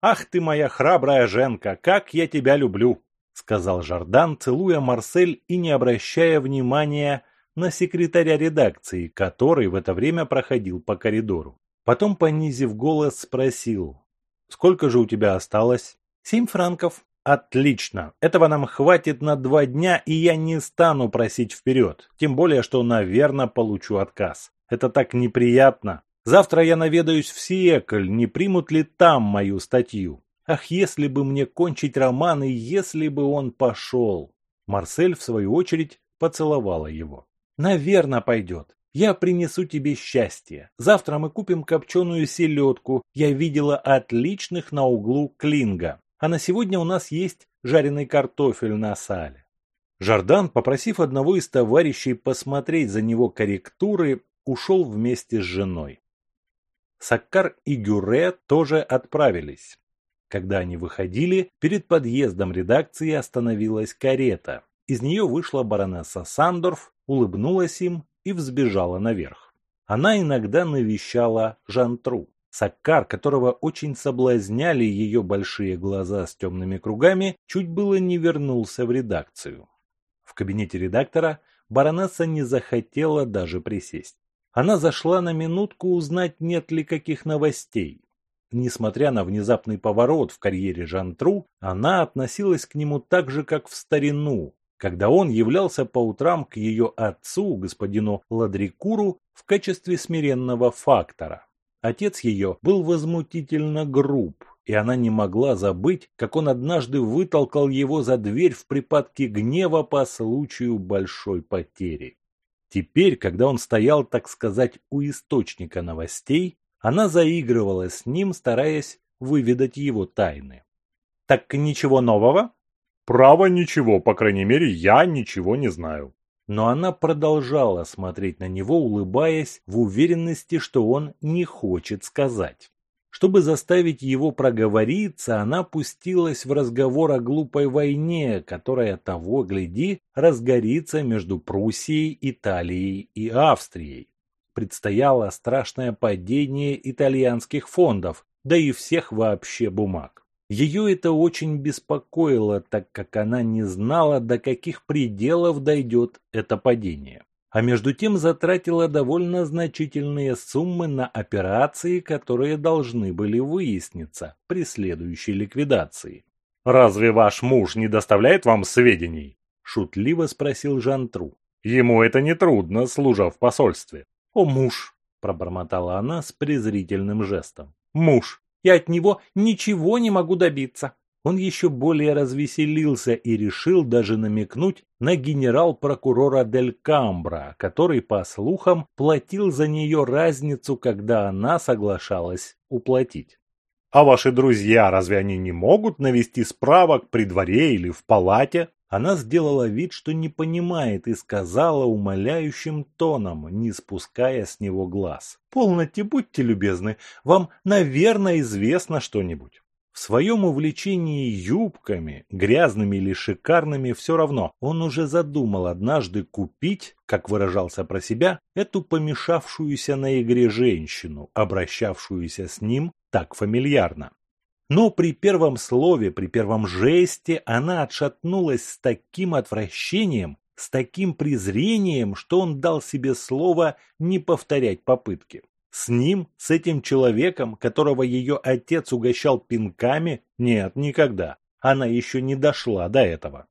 Speaker 1: «Ах ты моя храбрая Женка, как я тебя люблю!» — сказал Жардан, целуя Марсель и не обращая внимания на секретаря редакции, который в это время проходил по коридору. Потом, понизив голос, спросил, «Сколько же у тебя осталось?» «Семь франков». «Отлично. Этого нам хватит на два дня, и я не стану просить вперед. Тем более, что, наверное, получу отказ. Это так неприятно. Завтра я наведаюсь в Сиэкль, не примут ли там мою статью? Ах, если бы мне кончить роман, и если бы он пошел!» Марсель, в свою очередь, поцеловала его. «Наверное, пойдет. Я принесу тебе счастье. Завтра мы купим копченую селедку. Я видела отличных на углу Клинга. А на сегодня у нас есть жареный картофель на сале». Жардан, попросив одного из товарищей посмотреть за него корректуры, ушел вместе с женой. Саккар и Гюре тоже отправились. Когда они выходили, перед подъездом редакции остановилась карета. Из нее вышла баронесса Сандорф, улыбнулась им и взбежала наверх. Она иногда навещала Жантру. Саккар, которого очень соблазняли ее большие глаза с темными кругами, чуть было не вернулся в редакцию. В кабинете редактора баронесса не захотела даже присесть. Она зашла на минутку узнать, нет ли каких новостей. Несмотря на внезапный поворот в карьере Жантру, она относилась к нему так же, как в старину, когда он являлся по утрам к ее отцу, господину Ладрикуру, в качестве смиренного фактора. Отец ее был возмутительно груб, и она не могла забыть, как он однажды вытолкал его за дверь в припадке гнева по случаю большой потери. Теперь, когда он стоял, так сказать, у источника новостей, она заигрывала с ним, стараясь выведать его тайны. «Так ничего нового?»
Speaker 2: «Право ничего, по крайней мере, я ничего не знаю».
Speaker 1: Но она продолжала смотреть на него, улыбаясь в уверенности, что он не хочет сказать. Чтобы заставить его проговориться, она пустилась в разговор о глупой войне, которая того, гляди, разгорится между Пруссией, Италией и Австрией. Предстояло страшное падение итальянских фондов, да и всех вообще бумаг. Ее это очень беспокоило, так как она не знала, до каких пределов дойдет это падение а между тем затратила довольно значительные суммы на операции, которые должны были выясниться при следующей ликвидации.
Speaker 2: «Разве ваш муж не доставляет вам сведений?»
Speaker 1: – шутливо спросил Жантру.
Speaker 2: «Ему это не трудно, служа в посольстве».
Speaker 1: «О, муж!» – пробормотала она с презрительным жестом. «Муж! Я от него ничего не могу добиться!» Он еще более развеселился и решил даже намекнуть на генерал-прокурора Дель Камбра, который, по слухам, платил за нее разницу, когда она соглашалась уплатить.
Speaker 2: «А ваши друзья, разве они не могут навести справок при дворе или в палате?»
Speaker 1: Она сделала вид, что не понимает, и сказала умоляющим тоном, не спуская с него глаз. «Полноте, будьте любезны, вам, наверное, известно что-нибудь». В своем увлечении юбками, грязными или шикарными, все равно, он уже задумал однажды купить, как выражался про себя, эту помешавшуюся на игре женщину, обращавшуюся с ним так фамильярно. Но при первом слове, при первом жесте она отшатнулась с таким отвращением, с таким презрением, что он дал себе слово не повторять попытки. С ним, с этим человеком, которого ее отец угощал пинками? Нет, никогда. Она еще не дошла до этого.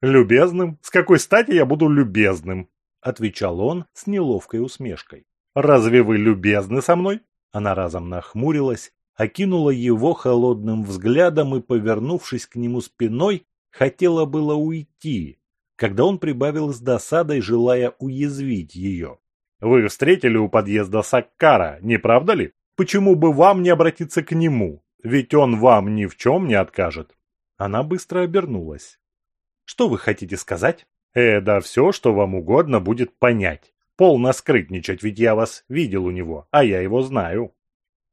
Speaker 2: «Любезным? С какой стати я буду любезным?»
Speaker 1: Отвечал он с неловкой усмешкой.
Speaker 2: «Разве вы любезны со мной?»
Speaker 1: Она разом нахмурилась, окинула его холодным взглядом и, повернувшись к нему спиной, хотела было уйти, когда он прибавил с досадой, желая уязвить ее.
Speaker 2: Вы встретили у подъезда Саккара, не правда ли? Почему бы вам не обратиться к нему? Ведь он вам ни в чем не откажет.
Speaker 1: Она быстро обернулась. Что вы хотите сказать?
Speaker 2: Э, да все, что вам угодно будет понять. Полно скрытничать, ведь я вас видел у него, а я его знаю.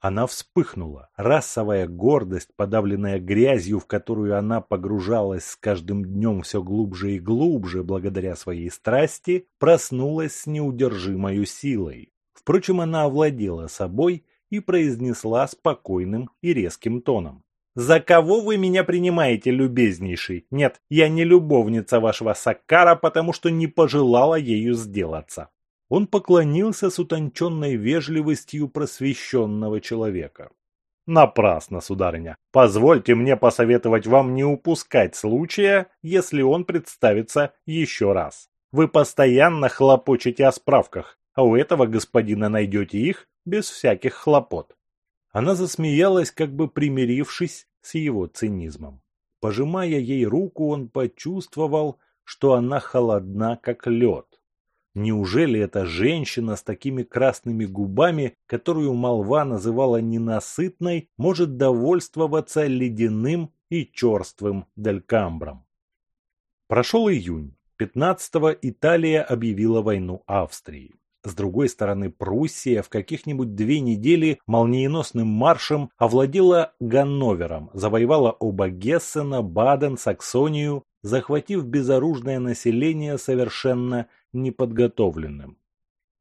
Speaker 1: Она вспыхнула. Расовая гордость, подавленная грязью, в которую она погружалась с каждым днем все глубже и глубже благодаря своей страсти, проснулась с неудержимой силой. Впрочем, она овладела собой и произнесла спокойным и резким тоном. «За кого вы меня принимаете, любезнейший? Нет, я не любовница вашего Саккара, потому что не пожелала ею сделаться. Он поклонился с утонченной вежливостью просвещенного человека. «Напрасно, сударыня. Позвольте мне посоветовать вам не упускать случая, если он представится еще раз. Вы постоянно хлопочете о справках, а у этого господина найдете их без всяких хлопот». Она засмеялась, как бы примирившись с его цинизмом. Пожимая ей руку, он почувствовал, что она холодна, как лед. Неужели эта женщина с такими красными губами, которую молва называла ненасытной, может довольствоваться ледяным и черствым делькамбром? Прошел июнь. 15-го Италия объявила войну Австрии. С другой стороны, Пруссия в каких-нибудь две недели молниеносным маршем овладела Ганновером, завоевала оба Гессена, Баден, Саксонию, захватив безоружное население совершенно неподготовленным.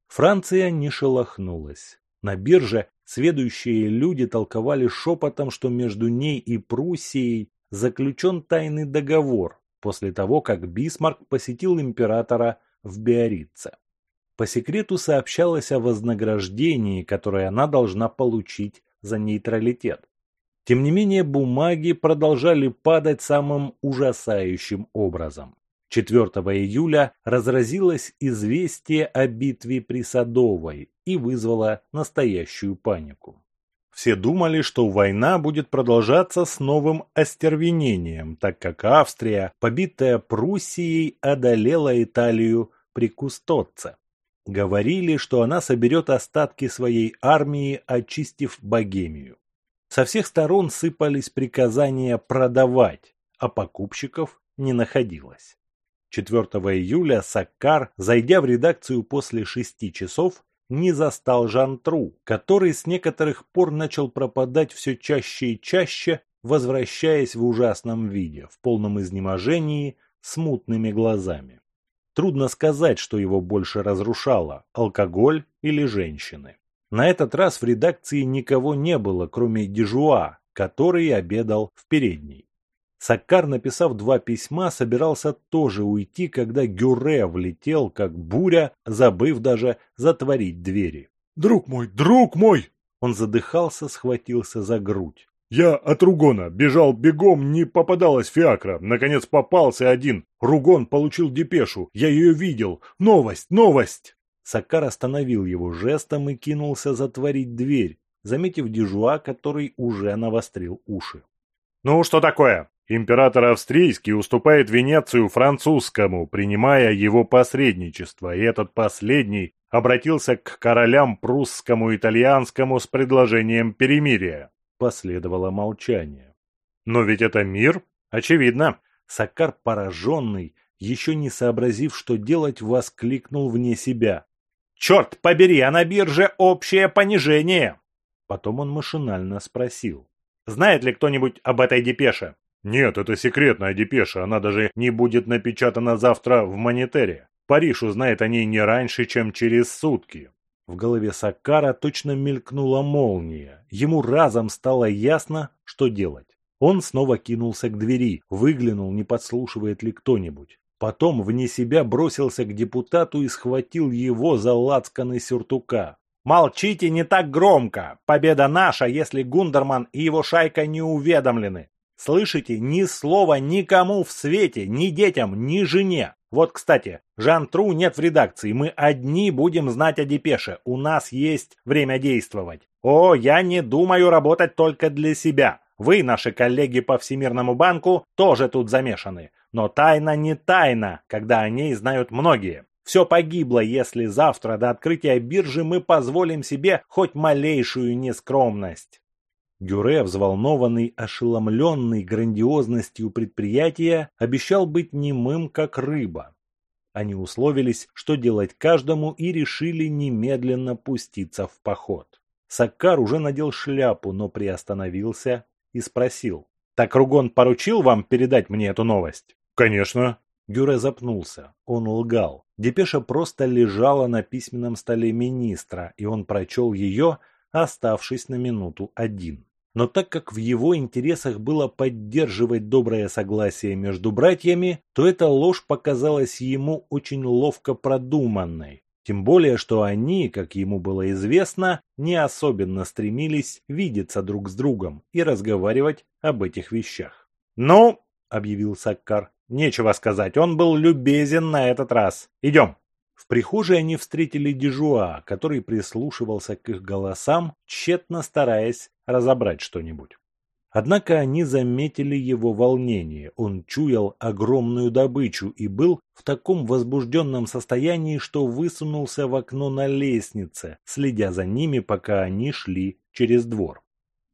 Speaker 1: Франция не шелохнулась. На бирже сведущие люди толковали шепотом, что между ней и Пруссией заключен тайный договор после того, как Бисмарк посетил императора в Биорице. По секрету сообщалось о вознаграждении, которое она должна получить за нейтралитет. Тем не менее, бумаги продолжали падать самым ужасающим образом. 4 июля разразилось известие о битве при Садовой и вызвало настоящую панику. Все думали, что война будет продолжаться с новым остервенением, так как Австрия, побитая Пруссией, одолела Италию при Кустотце. Говорили, что она соберет остатки своей армии, очистив Богемию. Со всех сторон сыпались приказания продавать, а покупщиков не находилось. 4 июля Саккар, зайдя в редакцию после шести часов, не застал Жантру, который с некоторых пор начал пропадать все чаще и чаще, возвращаясь в ужасном виде, в полном изнеможении, с мутными глазами. Трудно сказать, что его больше разрушало – алкоголь или женщины. На этот раз в редакции никого не было, кроме Дежуа, который обедал в передней. Саккар, написав два письма, собирался тоже уйти, когда Гюре влетел, как буря, забыв даже затворить двери.
Speaker 3: «Друг мой, друг мой!»
Speaker 1: Он задыхался, схватился за грудь.
Speaker 3: «Я от Ругона. Бежал бегом, не попадалась фиакра. Наконец попался один. Ругон получил депешу. Я ее видел. Новость, новость!»
Speaker 1: Сакар остановил его жестом и кинулся затворить дверь, заметив Дежуа, который уже навострил уши.
Speaker 2: «Ну, что такое? Император австрийский уступает Венецию французскому, принимая его посредничество, и этот последний обратился к королям прусскому и итальянскому с предложением перемирия».
Speaker 1: Последовало молчание.
Speaker 2: «Но ведь это мир, очевидно».
Speaker 1: Сакар, пораженный, еще не сообразив, что делать, воскликнул вне себя.
Speaker 2: Черт побери, а на бирже общее понижение.
Speaker 1: Потом он машинально спросил.
Speaker 2: Знает ли кто-нибудь об этой депеше?
Speaker 3: Нет, это секретная депеша, она даже не будет напечатана завтра в Монитере. Париж узнает о ней не раньше, чем через сутки.
Speaker 1: В голове Саккара точно мелькнула молния. Ему разом стало ясно, что делать. Он снова кинулся к двери, выглянул, не подслушивает ли кто-нибудь. Потом вне себя бросился к депутату и схватил его за лацканы сюртука.
Speaker 2: «Молчите не так громко! Победа наша, если Гундерман и его шайка не уведомлены! Слышите, ни слова никому в свете, ни детям, ни жене! Вот, кстати, Жан Тру нет в редакции, мы одни будем знать о депеше, у нас есть время действовать. О, я не думаю работать только для себя. Вы, наши коллеги по Всемирному банку, тоже тут замешаны. Но тайна не тайна, когда о ней знают многие. Все погибло, если завтра до открытия биржи мы позволим себе хоть малейшую нескромность.
Speaker 1: Гюре, взволнованный, ошеломленный грандиозностью предприятия, обещал быть немым, как рыба. Они условились, что делать каждому, и решили немедленно пуститься в поход. Саккар уже надел шляпу, но приостановился и спросил. «Так Ругон поручил вам передать мне эту новость?»
Speaker 2: «Конечно».
Speaker 1: Гюре запнулся. Он лгал. Депеша просто лежала на письменном столе министра, и он прочел ее, оставшись на минуту один. Но так как в его интересах было поддерживать доброе согласие между братьями, то эта ложь показалась ему очень ловко продуманной. Тем более, что они, как ему было известно, не особенно стремились видеться друг с другом и разговаривать об этих вещах.
Speaker 2: «Ну», — объявил Саккар, — «нечего сказать, он был любезен на этот раз. Идем».
Speaker 1: В прихожей они встретили Дежуа, который прислушивался к их голосам, тщетно стараясь разобрать что-нибудь. Однако они заметили его волнение, он чуял огромную добычу и был в таком возбужденном состоянии, что высунулся в окно на лестнице, следя за ними, пока они шли через двор.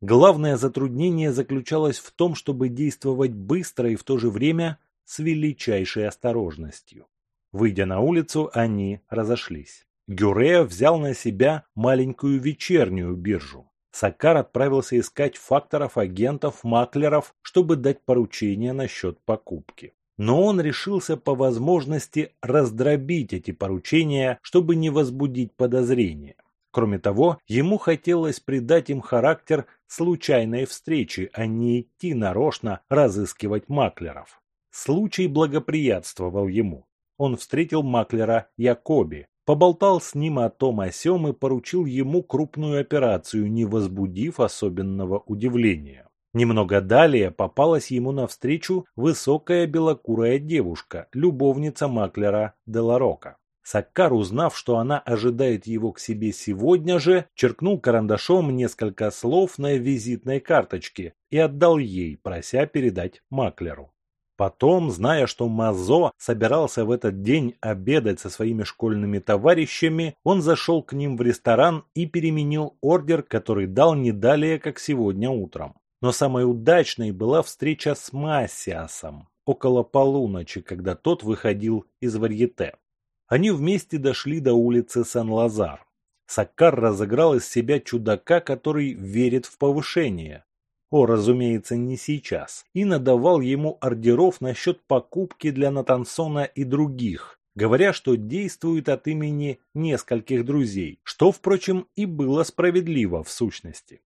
Speaker 1: Главное затруднение заключалось в том, чтобы действовать быстро и в то же время с величайшей осторожностью. Выйдя на улицу, они разошлись. Гюре взял на себя маленькую вечернюю биржу. Сакар отправился искать факторов, агентов, маклеров, чтобы дать поручение насчет покупки. Но он решился по возможности раздробить эти поручения, чтобы не возбудить подозрения. Кроме того, ему хотелось придать им характер случайной встречи, а не идти нарочно разыскивать маклеров. Случай благоприятствовал ему. Он встретил маклера Якоби, поболтал с ним о том о сём и поручил ему крупную операцию, не возбудив особенного удивления. Немного далее попалась ему навстречу высокая белокурая девушка, любовница маклера Деларока. Саккар, узнав, что она ожидает его к себе сегодня же, черкнул карандашом несколько слов на визитной карточке и отдал ей, прося передать маклеру. Потом, зная, что Мазо собирался в этот день обедать со своими школьными товарищами, он зашел к ним в ресторан и переменил ордер, который дал не далее, как сегодня утром. Но самой удачной была встреча с Массиасом около полуночи, когда тот выходил из варьете. Они вместе дошли до улицы Сан-Лазар. Саккар разыграл из себя чудака, который верит в повышение, о, разумеется, не сейчас, и надавал ему ордеров насчет покупки для Натансона и других, говоря, что действует от имени нескольких друзей, что, впрочем, и было справедливо в сущности.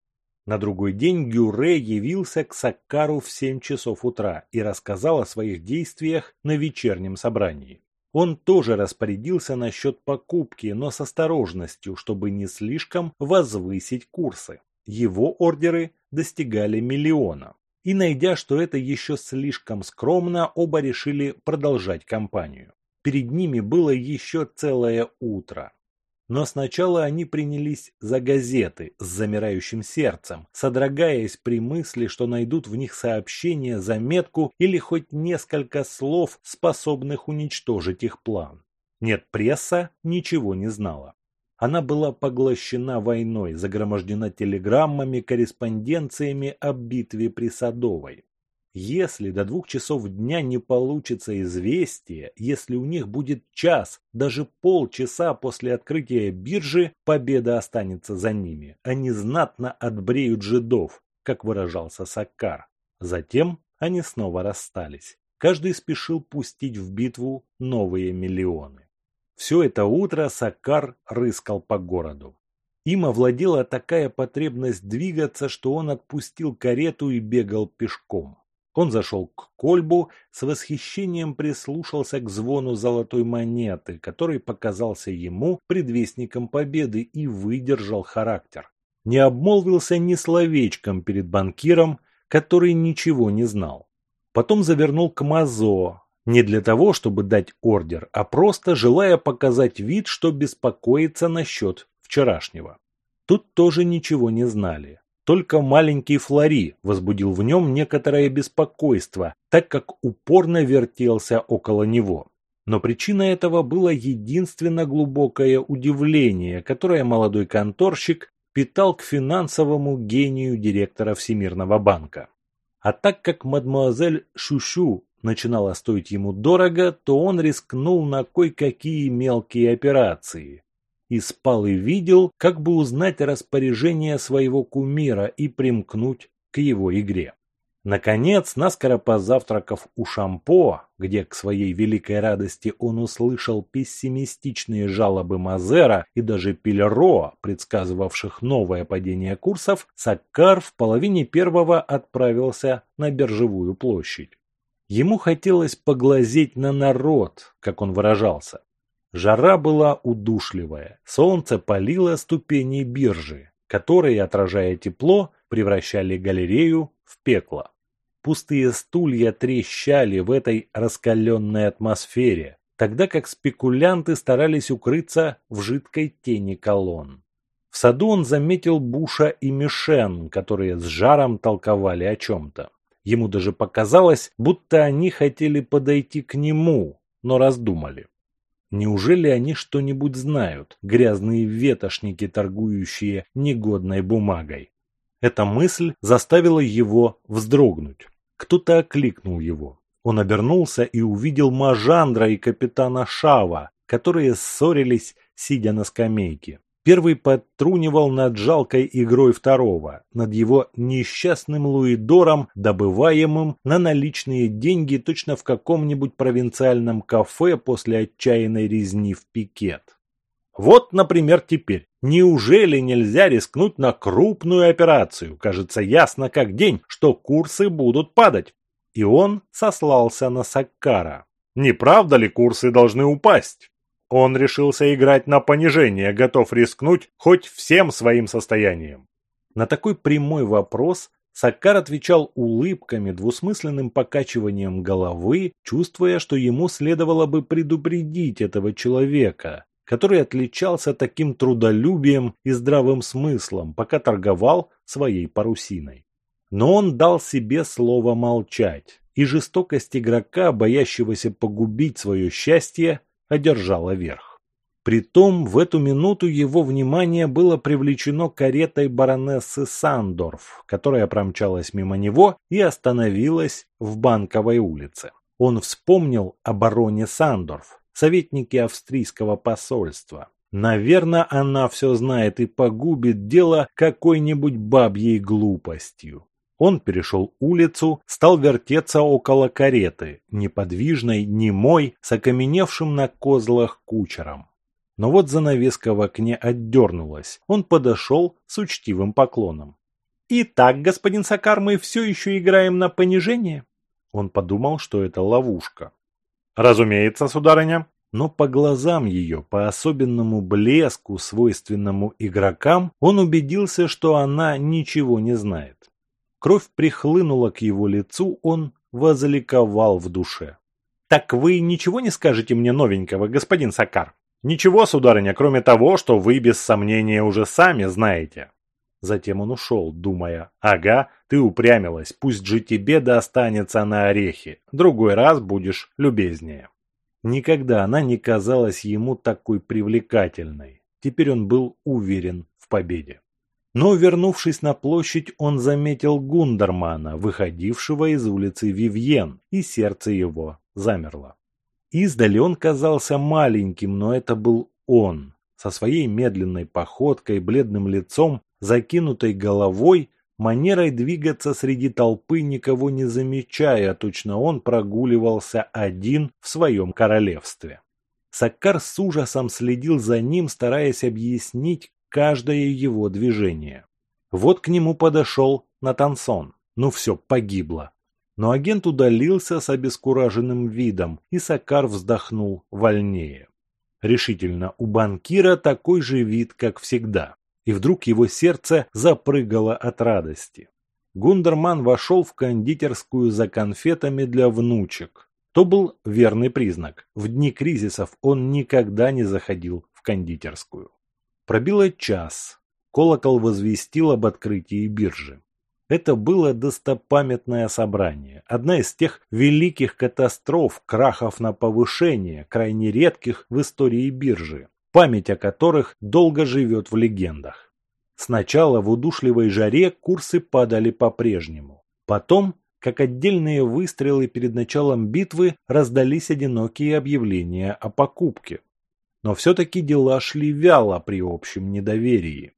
Speaker 1: На другой день Гюре явился к Саккару в 7 часов утра и рассказал о своих действиях на вечернем собрании. Он тоже распорядился насчет покупки, но с осторожностью, чтобы не слишком возвысить курсы. Его ордеры достигали миллиона. И найдя, что это еще слишком скромно, оба решили продолжать кампанию. Перед ними было еще целое утро. Но сначала они принялись за газеты с замирающим сердцем, содрогаясь при мысли, что найдут в них сообщение, заметку или хоть несколько слов, способных уничтожить их план. Нет, пресса ничего не знала. Она была поглощена войной, загромождена телеграммами, корреспонденциями о битве при Садовой. Если до двух часов дня не получится известие, если у них будет час, даже полчаса после открытия биржи, победа останется за ними. Они знатно отбреют жидов, как выражался Саккар. Затем они снова расстались. Каждый спешил пустить в битву новые миллионы. Все это утро Сакар рыскал по городу. Им овладела такая потребность двигаться, что он отпустил карету и бегал пешком. Он зашел к кольбу, с восхищением прислушался к звону золотой монеты, который показался ему предвестником победы и выдержал характер. Не обмолвился ни словечком перед банкиром, который ничего не знал. Потом завернул к Мазо, не для того, чтобы дать ордер, а просто желая показать вид, что беспокоится насчет вчерашнего. Тут тоже ничего не знали. Только маленький Флори возбудил в нем некоторое беспокойство, так как упорно вертелся около него. Но причина этого было единственно глубокое удивление, которое молодой конторщик питал к финансовому гению директора Всемирного банка. А так как мадмуазель Шушу начинало стоить ему дорого, то он рискнул на кое-какие мелкие операции. и спал и видел, как бы узнать распоряжение своего кумира и примкнуть к его игре. Наконец, наскоро позавтракав у Шампо, где к своей великой радости он услышал пессимистичные жалобы Мазера и даже Пелеро, предсказывавших новое падение курсов, Саккар в половине первого отправился на Биржевую площадь. Ему хотелось поглазеть на народ, как он выражался. Жара была удушливая, солнце палило ступени биржи, которые, отражая тепло, превращали галерею в пекло. Пустые стулья трещали в этой раскаленной атмосфере, тогда как спекулянты старались укрыться в жидкой тени колонн. В саду он заметил Буша и Мишен, которые с жаром толковали о чем-то. Ему даже показалось, будто они хотели подойти к нему, но раздумали. Неужели они что-нибудь знают, грязные ветошники, торгующие негодной бумагой? Эта мысль заставила его вздрогнуть. Кто-то окликнул его. Он обернулся и увидел Мажандра и капитана Шава, которые ссорились, сидя на скамейке. Первый подтрунивал над жалкой игрой второго, над его несчастным луидором, добываемым на наличные деньги точно в каком-нибудь провинциальном кафе после отчаянной резни в пикет. Вот, например, теперь. Неужели нельзя рискнуть на крупную операцию? Кажется ясно как день, что курсы будут падать. И он сослался на Саккара. Не правда ли курсы должны упасть? Он решился играть на понижение, готов рискнуть хоть всем своим состоянием. На такой прямой вопрос Саккар отвечал улыбками, двусмысленным покачиванием головы, чувствуя, что ему следовало бы предупредить этого человека, который отличался таким трудолюбием и здравым смыслом, пока торговал своей парусиной. Но он дал себе слово молчать, и жестокость игрока, боящегося погубить свое счастье, одержала верх. Притом в эту минуту его внимание было привлечено каретой баронессы Сандорф, которая промчалась мимо него и остановилась в Банковой улице. Он вспомнил о бароне Сандорф, советники австрийского посольства. Наверное, она все знает и погубит дело какой-нибудь бабьей глупостью. Он перешел улицу, стал вертеться около кареты, неподвижной, немой, с окаменевшим на козлах кучером. Но вот занавеска в окне отдернулась. Он подошел с учтивым поклоном. «Итак, господин Сакар, мы все еще играем на понижение?» Он подумал, что это ловушка. «Разумеется, сударыня». Но по глазам ее, по особенному блеску, свойственному игрокам, он убедился, что она ничего не знает. Кровь прихлынула к его лицу, он возликовал в душе. «Так вы ничего не скажете мне новенького, господин Сакар?» «Ничего, сударыня, кроме того, что вы без сомнения уже сами знаете». Затем он ушел, думая, «Ага, ты упрямилась, пусть же тебе достанется на орехи, другой раз будешь любезнее». Никогда она не казалась ему такой привлекательной. Теперь он был уверен в победе. Но, вернувшись на площадь, он заметил Гундермана, выходившего из улицы Вивьен, и сердце его замерло. Издали он казался маленьким, но это был он, со своей медленной походкой, бледным лицом, закинутой головой манерой двигаться среди толпы, никого не замечая, точно он прогуливался один в своем королевстве. Саккар с ужасом следил за ним, стараясь объяснить каждое его движение. Вот к нему подошел Натансон. Ну все, погибло. Но агент удалился с обескураженным видом, и Сакар вздохнул вольнее. Решительно, у банкира такой же вид, как всегда и вдруг его сердце запрыгало от радости. Гундерман вошел в кондитерскую за конфетами для внучек. То был верный признак. В дни кризисов он никогда не заходил в кондитерскую. Пробило час. Колокол возвестил об открытии биржи. Это было достопамятное собрание, одна из тех великих катастроф, крахов на повышение, крайне редких в истории биржи память о которых долго живет в легендах. Сначала в удушливой жаре курсы падали по-прежнему. Потом, как отдельные выстрелы перед началом битвы, раздались одинокие объявления о покупке. Но все-таки дела шли вяло при общем недоверии.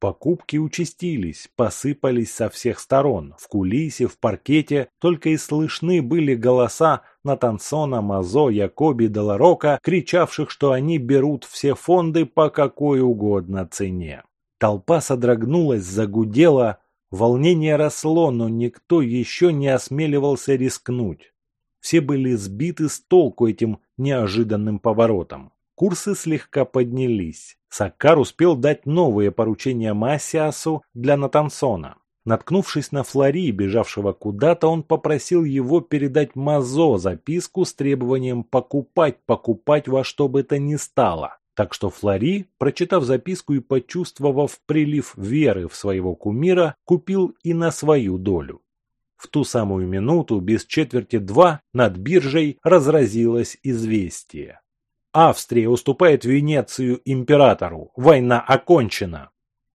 Speaker 1: Покупки участились, посыпались со всех сторон. В кулисе, в паркете только и слышны были голоса Натансона, Мазо, Якоби, Доларока, кричавших, что они берут все фонды по какой угодно цене. Толпа содрогнулась, загудела, волнение росло, но никто еще не осмеливался рискнуть. Все были сбиты с толку этим неожиданным поворотом. Курсы слегка поднялись. Саккар успел дать новые поручения Массиасу для Натансона. Наткнувшись на Флори, бежавшего куда-то, он попросил его передать Мазо записку с требованием покупать, покупать во что бы то ни стало. Так что Флори, прочитав записку и почувствовав прилив веры в своего кумира, купил и на свою долю. В ту самую минуту, без четверти два, над биржей разразилось известие. Австрия уступает Венецию императору. Война окончена.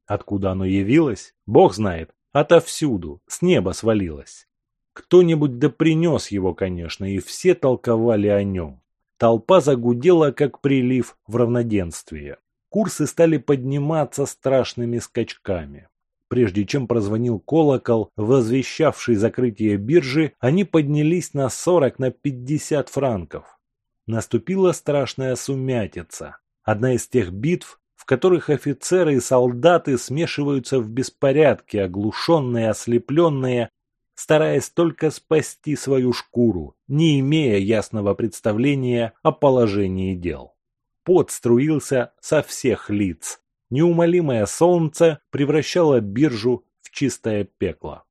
Speaker 1: Откуда оно явилось? Бог знает. Отовсюду. С неба свалилось. Кто-нибудь да принес его, конечно, и все толковали о нем. Толпа загудела, как прилив в равноденствие. Курсы стали подниматься страшными скачками. Прежде чем прозвонил колокол, возвещавший закрытие биржи, они поднялись на 40 на 50 франков. Наступила страшная сумятица. Одна из тех битв, в которых офицеры и солдаты смешиваются в беспорядке, оглушенные, ослепленные, стараясь только спасти свою шкуру, не имея ясного представления о положении дел. Пот струился со всех лиц. Неумолимое солнце превращало биржу в чистое пекло.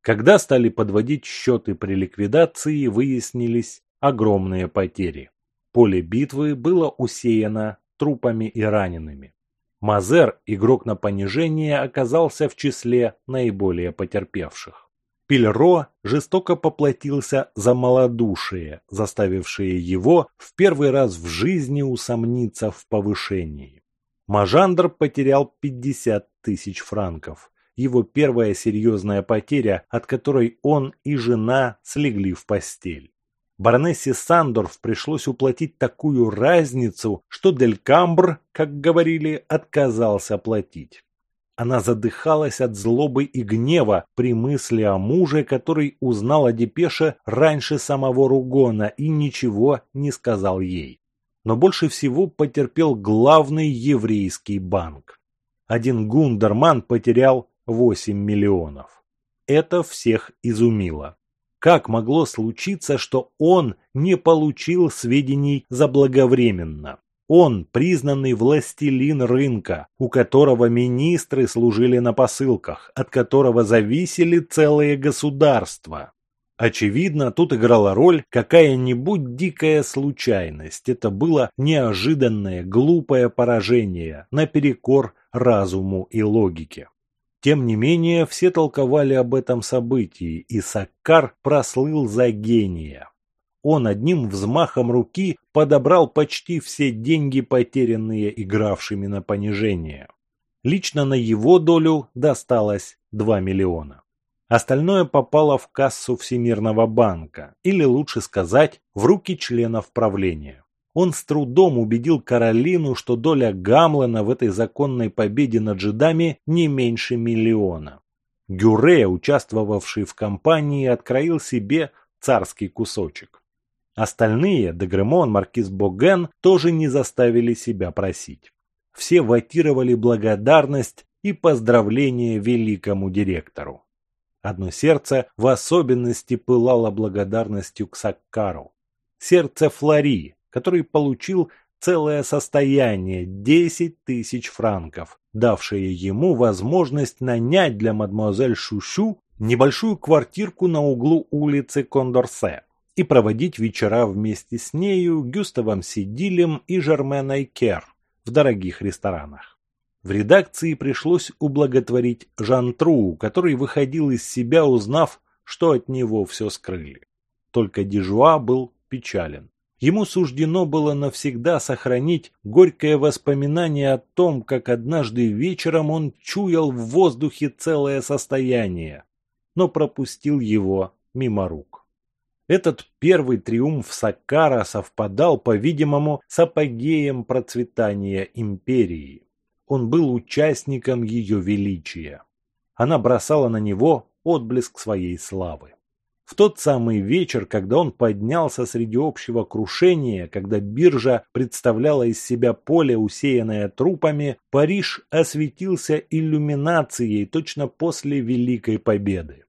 Speaker 1: Когда стали подводить счеты при ликвидации, выяснились огромные потери. Поле битвы было усеяно трупами и ранеными. Мазер, игрок на понижение, оказался в числе наиболее потерпевших. Пильро жестоко поплатился за малодушие, заставившее его в первый раз в жизни усомниться в повышении. Мажандр потерял 50 тысяч франков. Его первая серьезная потеря, от которой он и жена слегли в постель. Баронессе Сандорф пришлось уплатить такую разницу, что Дель Камбр, как говорили, отказался платить. Она задыхалась от злобы и гнева при мысли о муже, который узнал о депеше раньше самого Ругона и ничего не сказал ей. Но больше всего потерпел главный еврейский банк. Один Гундерман потерял 8 миллионов. Это всех изумило. Как могло случиться, что он не получил сведений заблаговременно? Он признанный властелин рынка, у которого министры служили на посылках, от которого зависели целые государства. Очевидно, тут играла роль какая-нибудь дикая случайность. Это было неожиданное, глупое поражение наперекор разуму и логике. Тем не менее, все толковали об этом событии, и Саккар прослыл за гения. Он одним взмахом руки подобрал почти все деньги, потерянные игравшими на понижение. Лично на его долю досталось 2 миллиона. Остальное попало в кассу Всемирного банка, или лучше сказать, в руки членов правления. Он с трудом убедил Каролину, что доля Гамлена в этой законной победе над жидами не меньше миллиона. Гюре, участвовавший в кампании, откроил себе царский кусочек. Остальные, Дегремон, Маркиз Боген, тоже не заставили себя просить. Все ватировали благодарность и поздравления великому директору. Одно сердце в особенности пылало благодарностью к Саккару. Сердце Флори, который получил целое состояние – 10 тысяч франков, давшее ему возможность нанять для мадемуазель Шушу небольшую квартирку на углу улицы Кондорсе и проводить вечера вместе с нею, Гюставом Сидилем и Жерменой Кер в дорогих ресторанах. В редакции пришлось ублаготворить Жан Тру, который выходил из себя, узнав, что от него все скрыли. Только Дижуа был печален. Ему суждено было навсегда сохранить горькое воспоминание о том, как однажды вечером он чуял в воздухе целое состояние, но пропустил его мимо рук. Этот первый триумф Саккара совпадал, по-видимому, с апогеем процветания империи. Он был участником ее величия. Она бросала на него отблеск своей славы. В тот самый вечер, когда он поднялся среди общего крушения, когда биржа представляла из себя поле, усеянное трупами, Париж осветился иллюминацией точно после Великой Победы.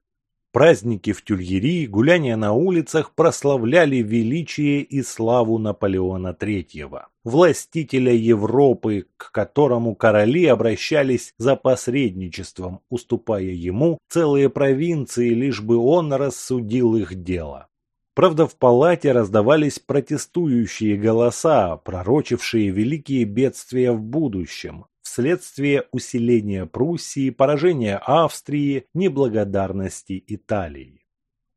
Speaker 1: Праздники в Тюльери, гуляния на улицах прославляли величие и славу Наполеона III, властителя Европы, к которому короли обращались за посредничеством, уступая ему целые провинции, лишь бы он рассудил их дело. Правда, в палате раздавались протестующие голоса, пророчившие великие бедствия в будущем, вследствие усиления Пруссии, поражения Австрии, неблагодарности Италии.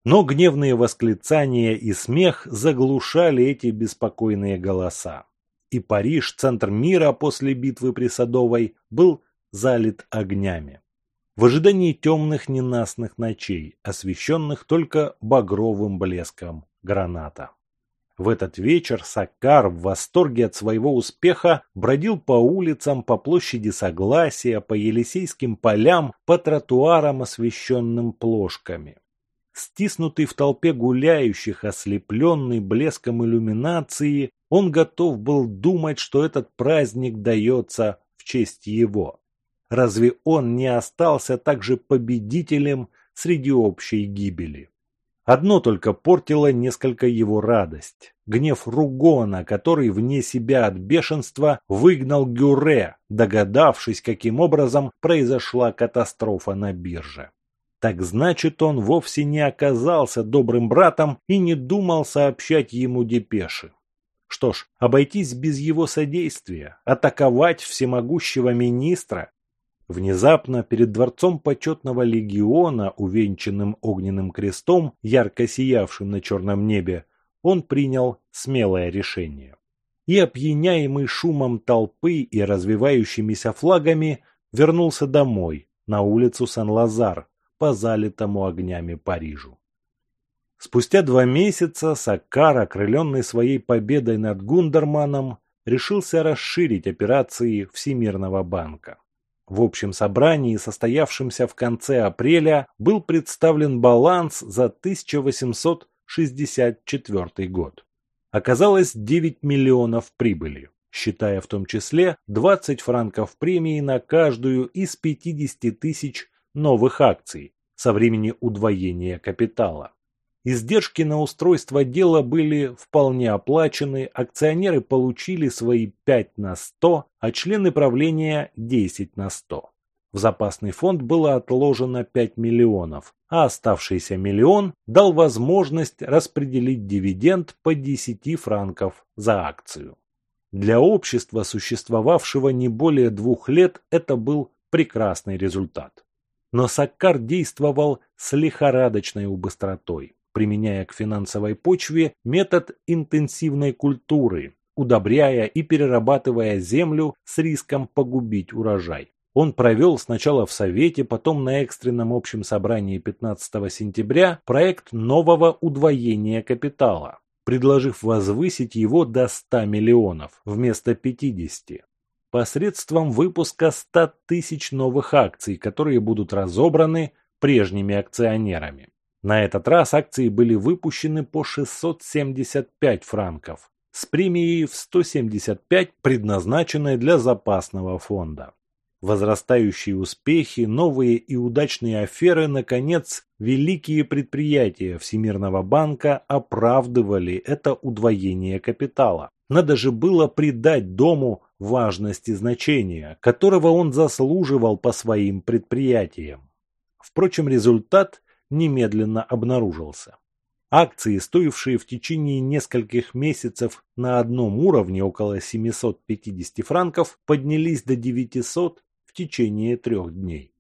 Speaker 1: Но гневные восклицания и смех заглушали эти беспокойные голоса. И Париж, центр мира после битвы при Садовой, был залит огнями. В ожидании темных ненастных ночей, освещенных только багровым блеском граната. В этот вечер Саккар в восторге от своего успеха бродил по улицам, по площади Согласия, по Елисейским полям, по тротуарам, освещенным плошками. Стиснутый в толпе гуляющих, ослепленный блеском иллюминации, он готов был думать, что этот праздник дается в честь его. Разве он не остался также победителем среди общей гибели? Одно только портило несколько его радость. Гнев Ругона, который вне себя от бешенства выгнал Гюре, догадавшись, каким образом произошла катастрофа на бирже. Так значит, он вовсе не оказался добрым братом и не думал сообщать ему депеши. Что ж, обойтись без его содействия, атаковать всемогущего министра, Внезапно перед дворцом почетного легиона, увенчанным огненным крестом, ярко сиявшим на черном небе, он принял смелое решение. И, опьяняемый шумом толпы и развивающимися флагами, вернулся домой, на улицу Сан-Лазар, по залитому огнями Парижу. Спустя два месяца Саккар, окрыленный своей победой над Гундерманом, решился расширить операции Всемирного банка. В общем собрании, состоявшемся в конце апреля, был представлен баланс за 1864 год. Оказалось 9 миллионов прибыли, считая в том числе 20 франков премии на каждую из 50 тысяч новых акций со времени удвоения капитала. Издержки на устройство дела были вполне оплачены, акционеры получили свои 5 на 100, а члены правления 10 на 100. В запасный фонд было отложено 5 миллионов, а оставшийся миллион дал возможность распределить дивиденд по 10 франков за акцию. Для общества, существовавшего не более двух лет, это был прекрасный результат. Но Саккар действовал с лихорадочной быстротой применяя к финансовой почве метод интенсивной культуры, удобряя и перерабатывая землю с риском погубить урожай. Он провел сначала в Совете, потом на экстренном общем собрании 15 сентября проект нового удвоения капитала, предложив возвысить его до 100 миллионов вместо 50 посредством выпуска 100 тысяч новых акций, которые будут разобраны прежними акционерами. На этот раз акции были выпущены по 675 франков с премией в 175, предназначенной для запасного фонда. Возрастающие успехи, новые и удачные аферы, наконец, великие предприятия Всемирного банка оправдывали это удвоение капитала. Надо же было придать дому важность и значение, которого он заслуживал по своим предприятиям. Впрочем, результат немедленно обнаружился. Акции, стоившие в течение нескольких месяцев на одном уровне около 750 франков, поднялись до 900 в течение трех дней.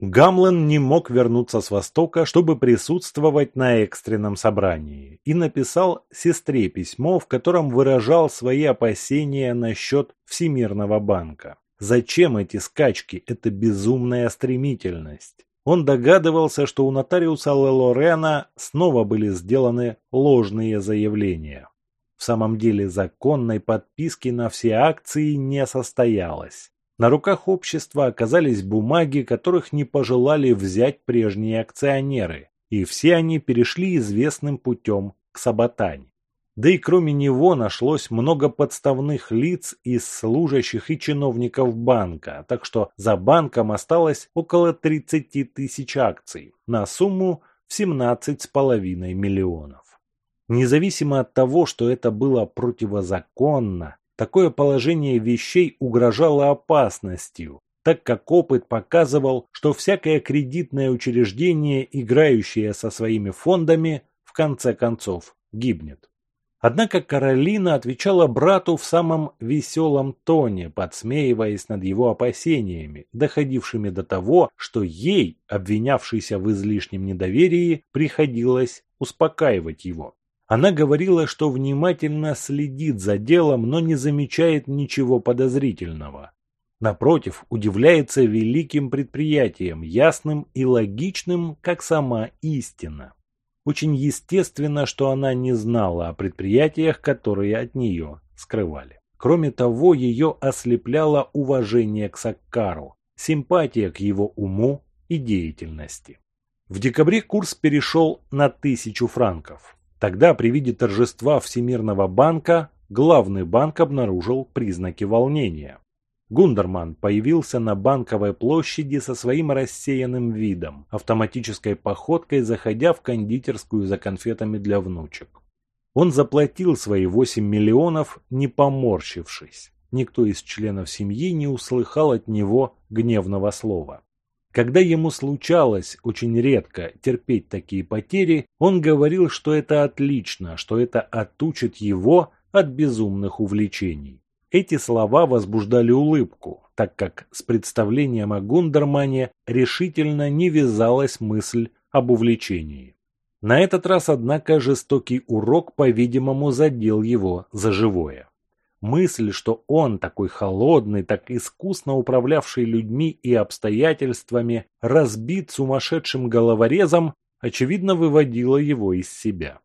Speaker 1: Гамлен не мог вернуться с Востока, чтобы присутствовать на экстренном собрании, и написал сестре письмо, в котором выражал свои опасения насчет Всемирного банка. Зачем эти скачки, эта безумная стремительность? Он догадывался, что у нотариуса Лелорена снова были сделаны ложные заявления. В самом деле законной подписки на все акции не состоялось. На руках общества оказались бумаги, которых не пожелали взять прежние акционеры, и все они перешли известным путем к саботань. Да и кроме него нашлось много подставных лиц из служащих и чиновников банка, так что за банком осталось около 30 тысяч акций на сумму в 17,5 миллионов. Независимо от того, что это было противозаконно, такое положение вещей угрожало опасностью, так как опыт показывал, что всякое кредитное учреждение, играющее со своими фондами, в конце концов гибнет. Однако Каролина отвечала брату в самом веселом тоне, подсмеиваясь над его опасениями, доходившими до того, что ей, обвинявшейся в излишнем недоверии, приходилось успокаивать его. Она говорила, что внимательно следит за делом, но не замечает ничего подозрительного. Напротив, удивляется великим предприятием, ясным и логичным, как сама истина. Очень естественно, что она не знала о предприятиях, которые от нее скрывали. Кроме того, ее ослепляло уважение к Саккару, симпатия к его уму и деятельности. В декабре курс перешел на тысячу франков. Тогда при виде торжества Всемирного банка главный банк обнаружил признаки волнения. Гундерман появился на банковой площади со своим рассеянным видом, автоматической походкой заходя в кондитерскую за конфетами для внучек. Он заплатил свои 8 миллионов, не поморщившись. Никто из членов семьи не услыхал от него гневного слова. Когда ему случалось очень редко терпеть такие потери, он говорил, что это отлично, что это отучит его от безумных увлечений. Эти слова возбуждали улыбку, так как с представлением о Гундермане решительно не вязалась мысль об увлечении. На этот раз, однако, жестокий урок, по-видимому, задел его за живое. Мысль, что он, такой холодный, так искусно управлявший людьми и обстоятельствами, разбит сумасшедшим головорезом, очевидно выводила его из себя.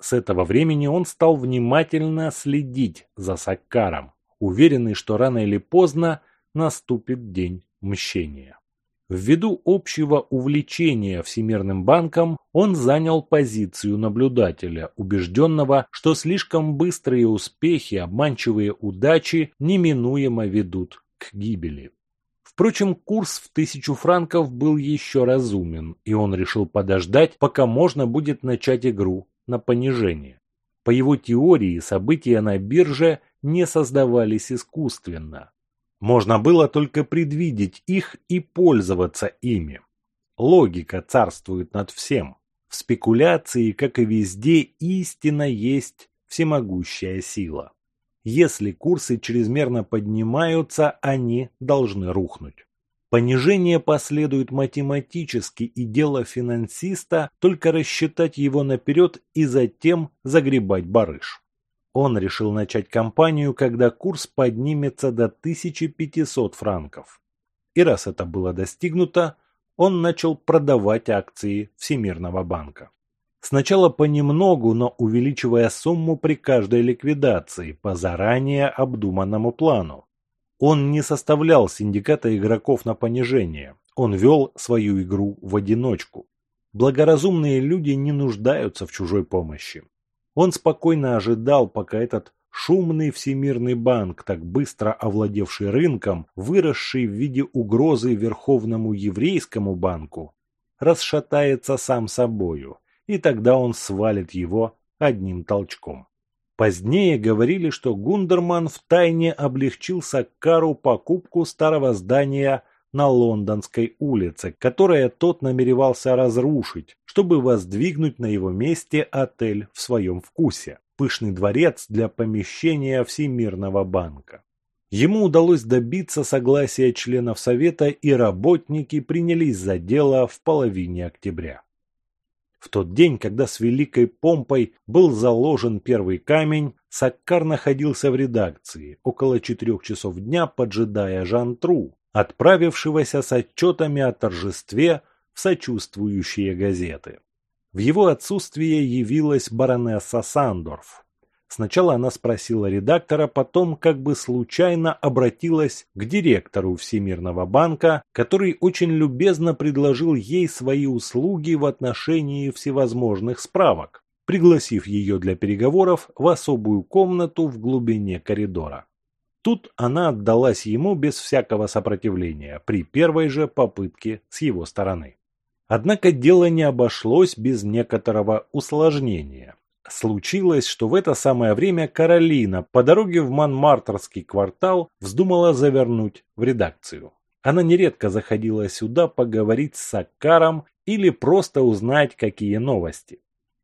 Speaker 1: С этого времени он стал внимательно следить за Саккаром, уверенный, что рано или поздно наступит день мщения. Ввиду общего увлечения Всемирным банком он занял позицию наблюдателя, убежденного, что слишком быстрые успехи, обманчивые удачи неминуемо ведут к гибели. Впрочем, курс в тысячу франков был еще разумен, и он решил подождать, пока можно будет начать игру на понижение. По его теории, события на бирже не создавались искусственно. Можно было только предвидеть их и пользоваться ими. Логика царствует над всем. В спекуляции, как и везде, истина есть всемогущая сила. Если курсы чрезмерно поднимаются, они должны рухнуть. Понижение последует математически, и дело финансиста только рассчитать его наперед и затем загребать барыш. Он решил начать кампанию, когда курс поднимется до 1500 франков. И раз это было достигнуто, он начал продавать акции Всемирного банка. Сначала понемногу, но увеличивая сумму при каждой ликвидации по заранее обдуманному плану. Он не составлял синдиката игроков на понижение, он вел свою игру в одиночку. Благоразумные люди не нуждаются в чужой помощи. Он спокойно ожидал, пока этот шумный всемирный банк, так быстро овладевший рынком, выросший в виде угрозы Верховному еврейскому банку, расшатается сам собою, и тогда он свалит его одним толчком. Позднее говорили, что Гундерман втайне облегчил Саккару покупку старого здания на Лондонской улице, которое тот намеревался разрушить, чтобы воздвигнуть на его месте отель в своем вкусе – пышный дворец для помещения Всемирного банка. Ему удалось добиться согласия членов Совета, и работники принялись за дело в половине октября. В тот день, когда с великой помпой был заложен первый камень, Саккар находился в редакции около четырех часов дня, поджидая Жан Тру, отправившегося с отчетами о торжестве в сочувствующие газеты. В его отсутствие явилась баронесса Сандорф. Сначала она спросила редактора, потом как бы случайно обратилась к директору Всемирного банка, который очень любезно предложил ей свои услуги в отношении всевозможных справок, пригласив ее для переговоров в особую комнату в глубине коридора. Тут она отдалась ему без всякого сопротивления при первой же попытке с его стороны. Однако дело не обошлось без некоторого усложнения. Случилось, что в это самое время Каролина по дороге в Манмартерский квартал вздумала завернуть в редакцию. Она нередко заходила сюда поговорить с Саккаром или просто узнать, какие новости.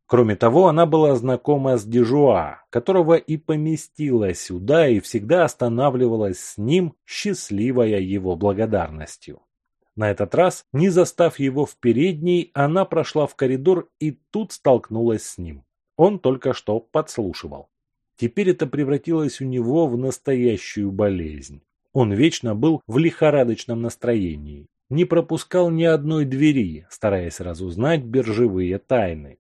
Speaker 1: Кроме того, она была знакома с Дежуа, которого и поместила сюда и всегда останавливалась с ним, счастливая его благодарностью. На этот раз, не застав его в передней, она прошла в коридор и тут столкнулась с ним. Он только что подслушивал. Теперь это превратилось у него в настоящую болезнь. Он вечно был в лихорадочном настроении, не пропускал ни одной двери, стараясь разузнать биржевые тайны.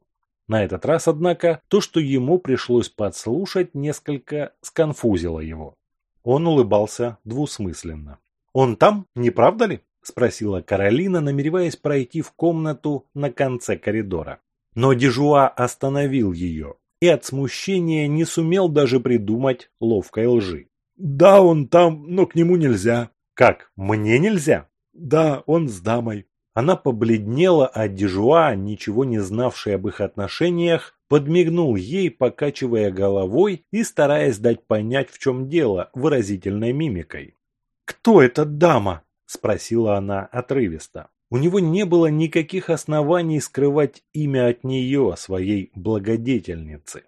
Speaker 1: На этот раз, однако, то, что ему пришлось подслушать, несколько сконфузило его. Он улыбался двусмысленно. «Он там, не правда ли?» – спросила Каролина, намереваясь пройти в комнату на конце коридора. Но Дежуа остановил ее и от смущения не сумел даже придумать ловкой лжи.
Speaker 3: «Да, он там, но к нему нельзя».
Speaker 1: «Как, мне нельзя?»
Speaker 3: «Да, он с дамой».
Speaker 1: Она побледнела, а Дежуа, ничего не знавший об их отношениях, подмигнул ей, покачивая головой и стараясь дать понять, в чем дело, выразительной мимикой. «Кто эта дама?» – спросила она отрывисто. У него не было никаких оснований скрывать имя от нее, своей благодетельницы.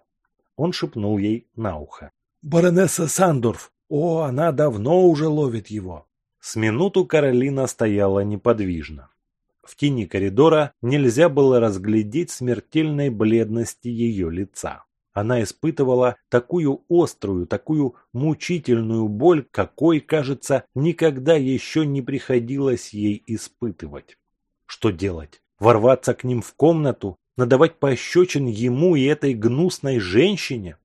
Speaker 1: Он шепнул ей на ухо.
Speaker 3: «Баронесса Сандорф! О, она давно уже ловит его!»
Speaker 1: С минуту Каролина стояла неподвижно. В тени коридора нельзя было разглядеть смертельной бледности ее лица. Она испытывала такую острую, такую мучительную боль, какой, кажется, никогда еще не приходилось ей испытывать. Что делать? Ворваться к ним в комнату? Надавать пощечин ему и этой гнусной женщине?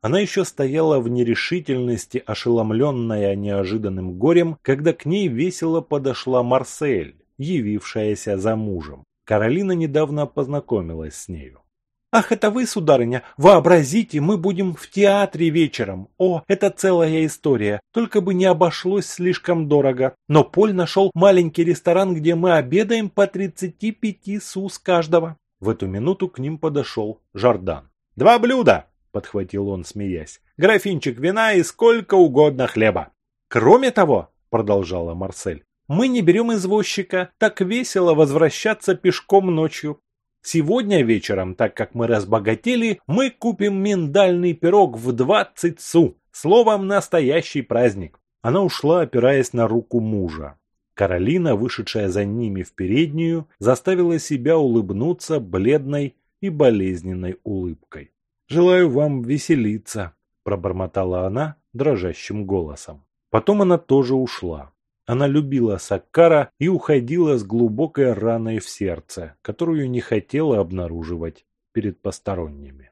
Speaker 1: Она еще стояла в нерешительности, ошеломленная неожиданным горем, когда к ней весело подошла Марсель явившаяся за мужем. Каролина недавно познакомилась с нею. «Ах, это вы, сударыня! Вообразите, мы будем в театре вечером! О, это целая история! Только бы не обошлось слишком дорого. Но Поль нашел маленький ресторан, где мы обедаем по 35 су с каждого». В эту минуту к ним подошел Жардан. «Два блюда!» – подхватил он, смеясь. «Графинчик вина и сколько угодно хлеба!» «Кроме того», – продолжала Марсель, мы не берем извозчика, так весело возвращаться пешком ночью. Сегодня вечером, так как мы разбогатели, мы купим миндальный пирог в 20 су. Словом, настоящий праздник. Она ушла, опираясь на руку мужа. Каролина, вышедшая за ними в переднюю, заставила себя улыбнуться бледной и болезненной улыбкой. «Желаю вам веселиться», – пробормотала она дрожащим голосом. Потом она тоже ушла. Она любила Саккара и уходила с глубокой раной в сердце, которую не хотела обнаруживать перед посторонними.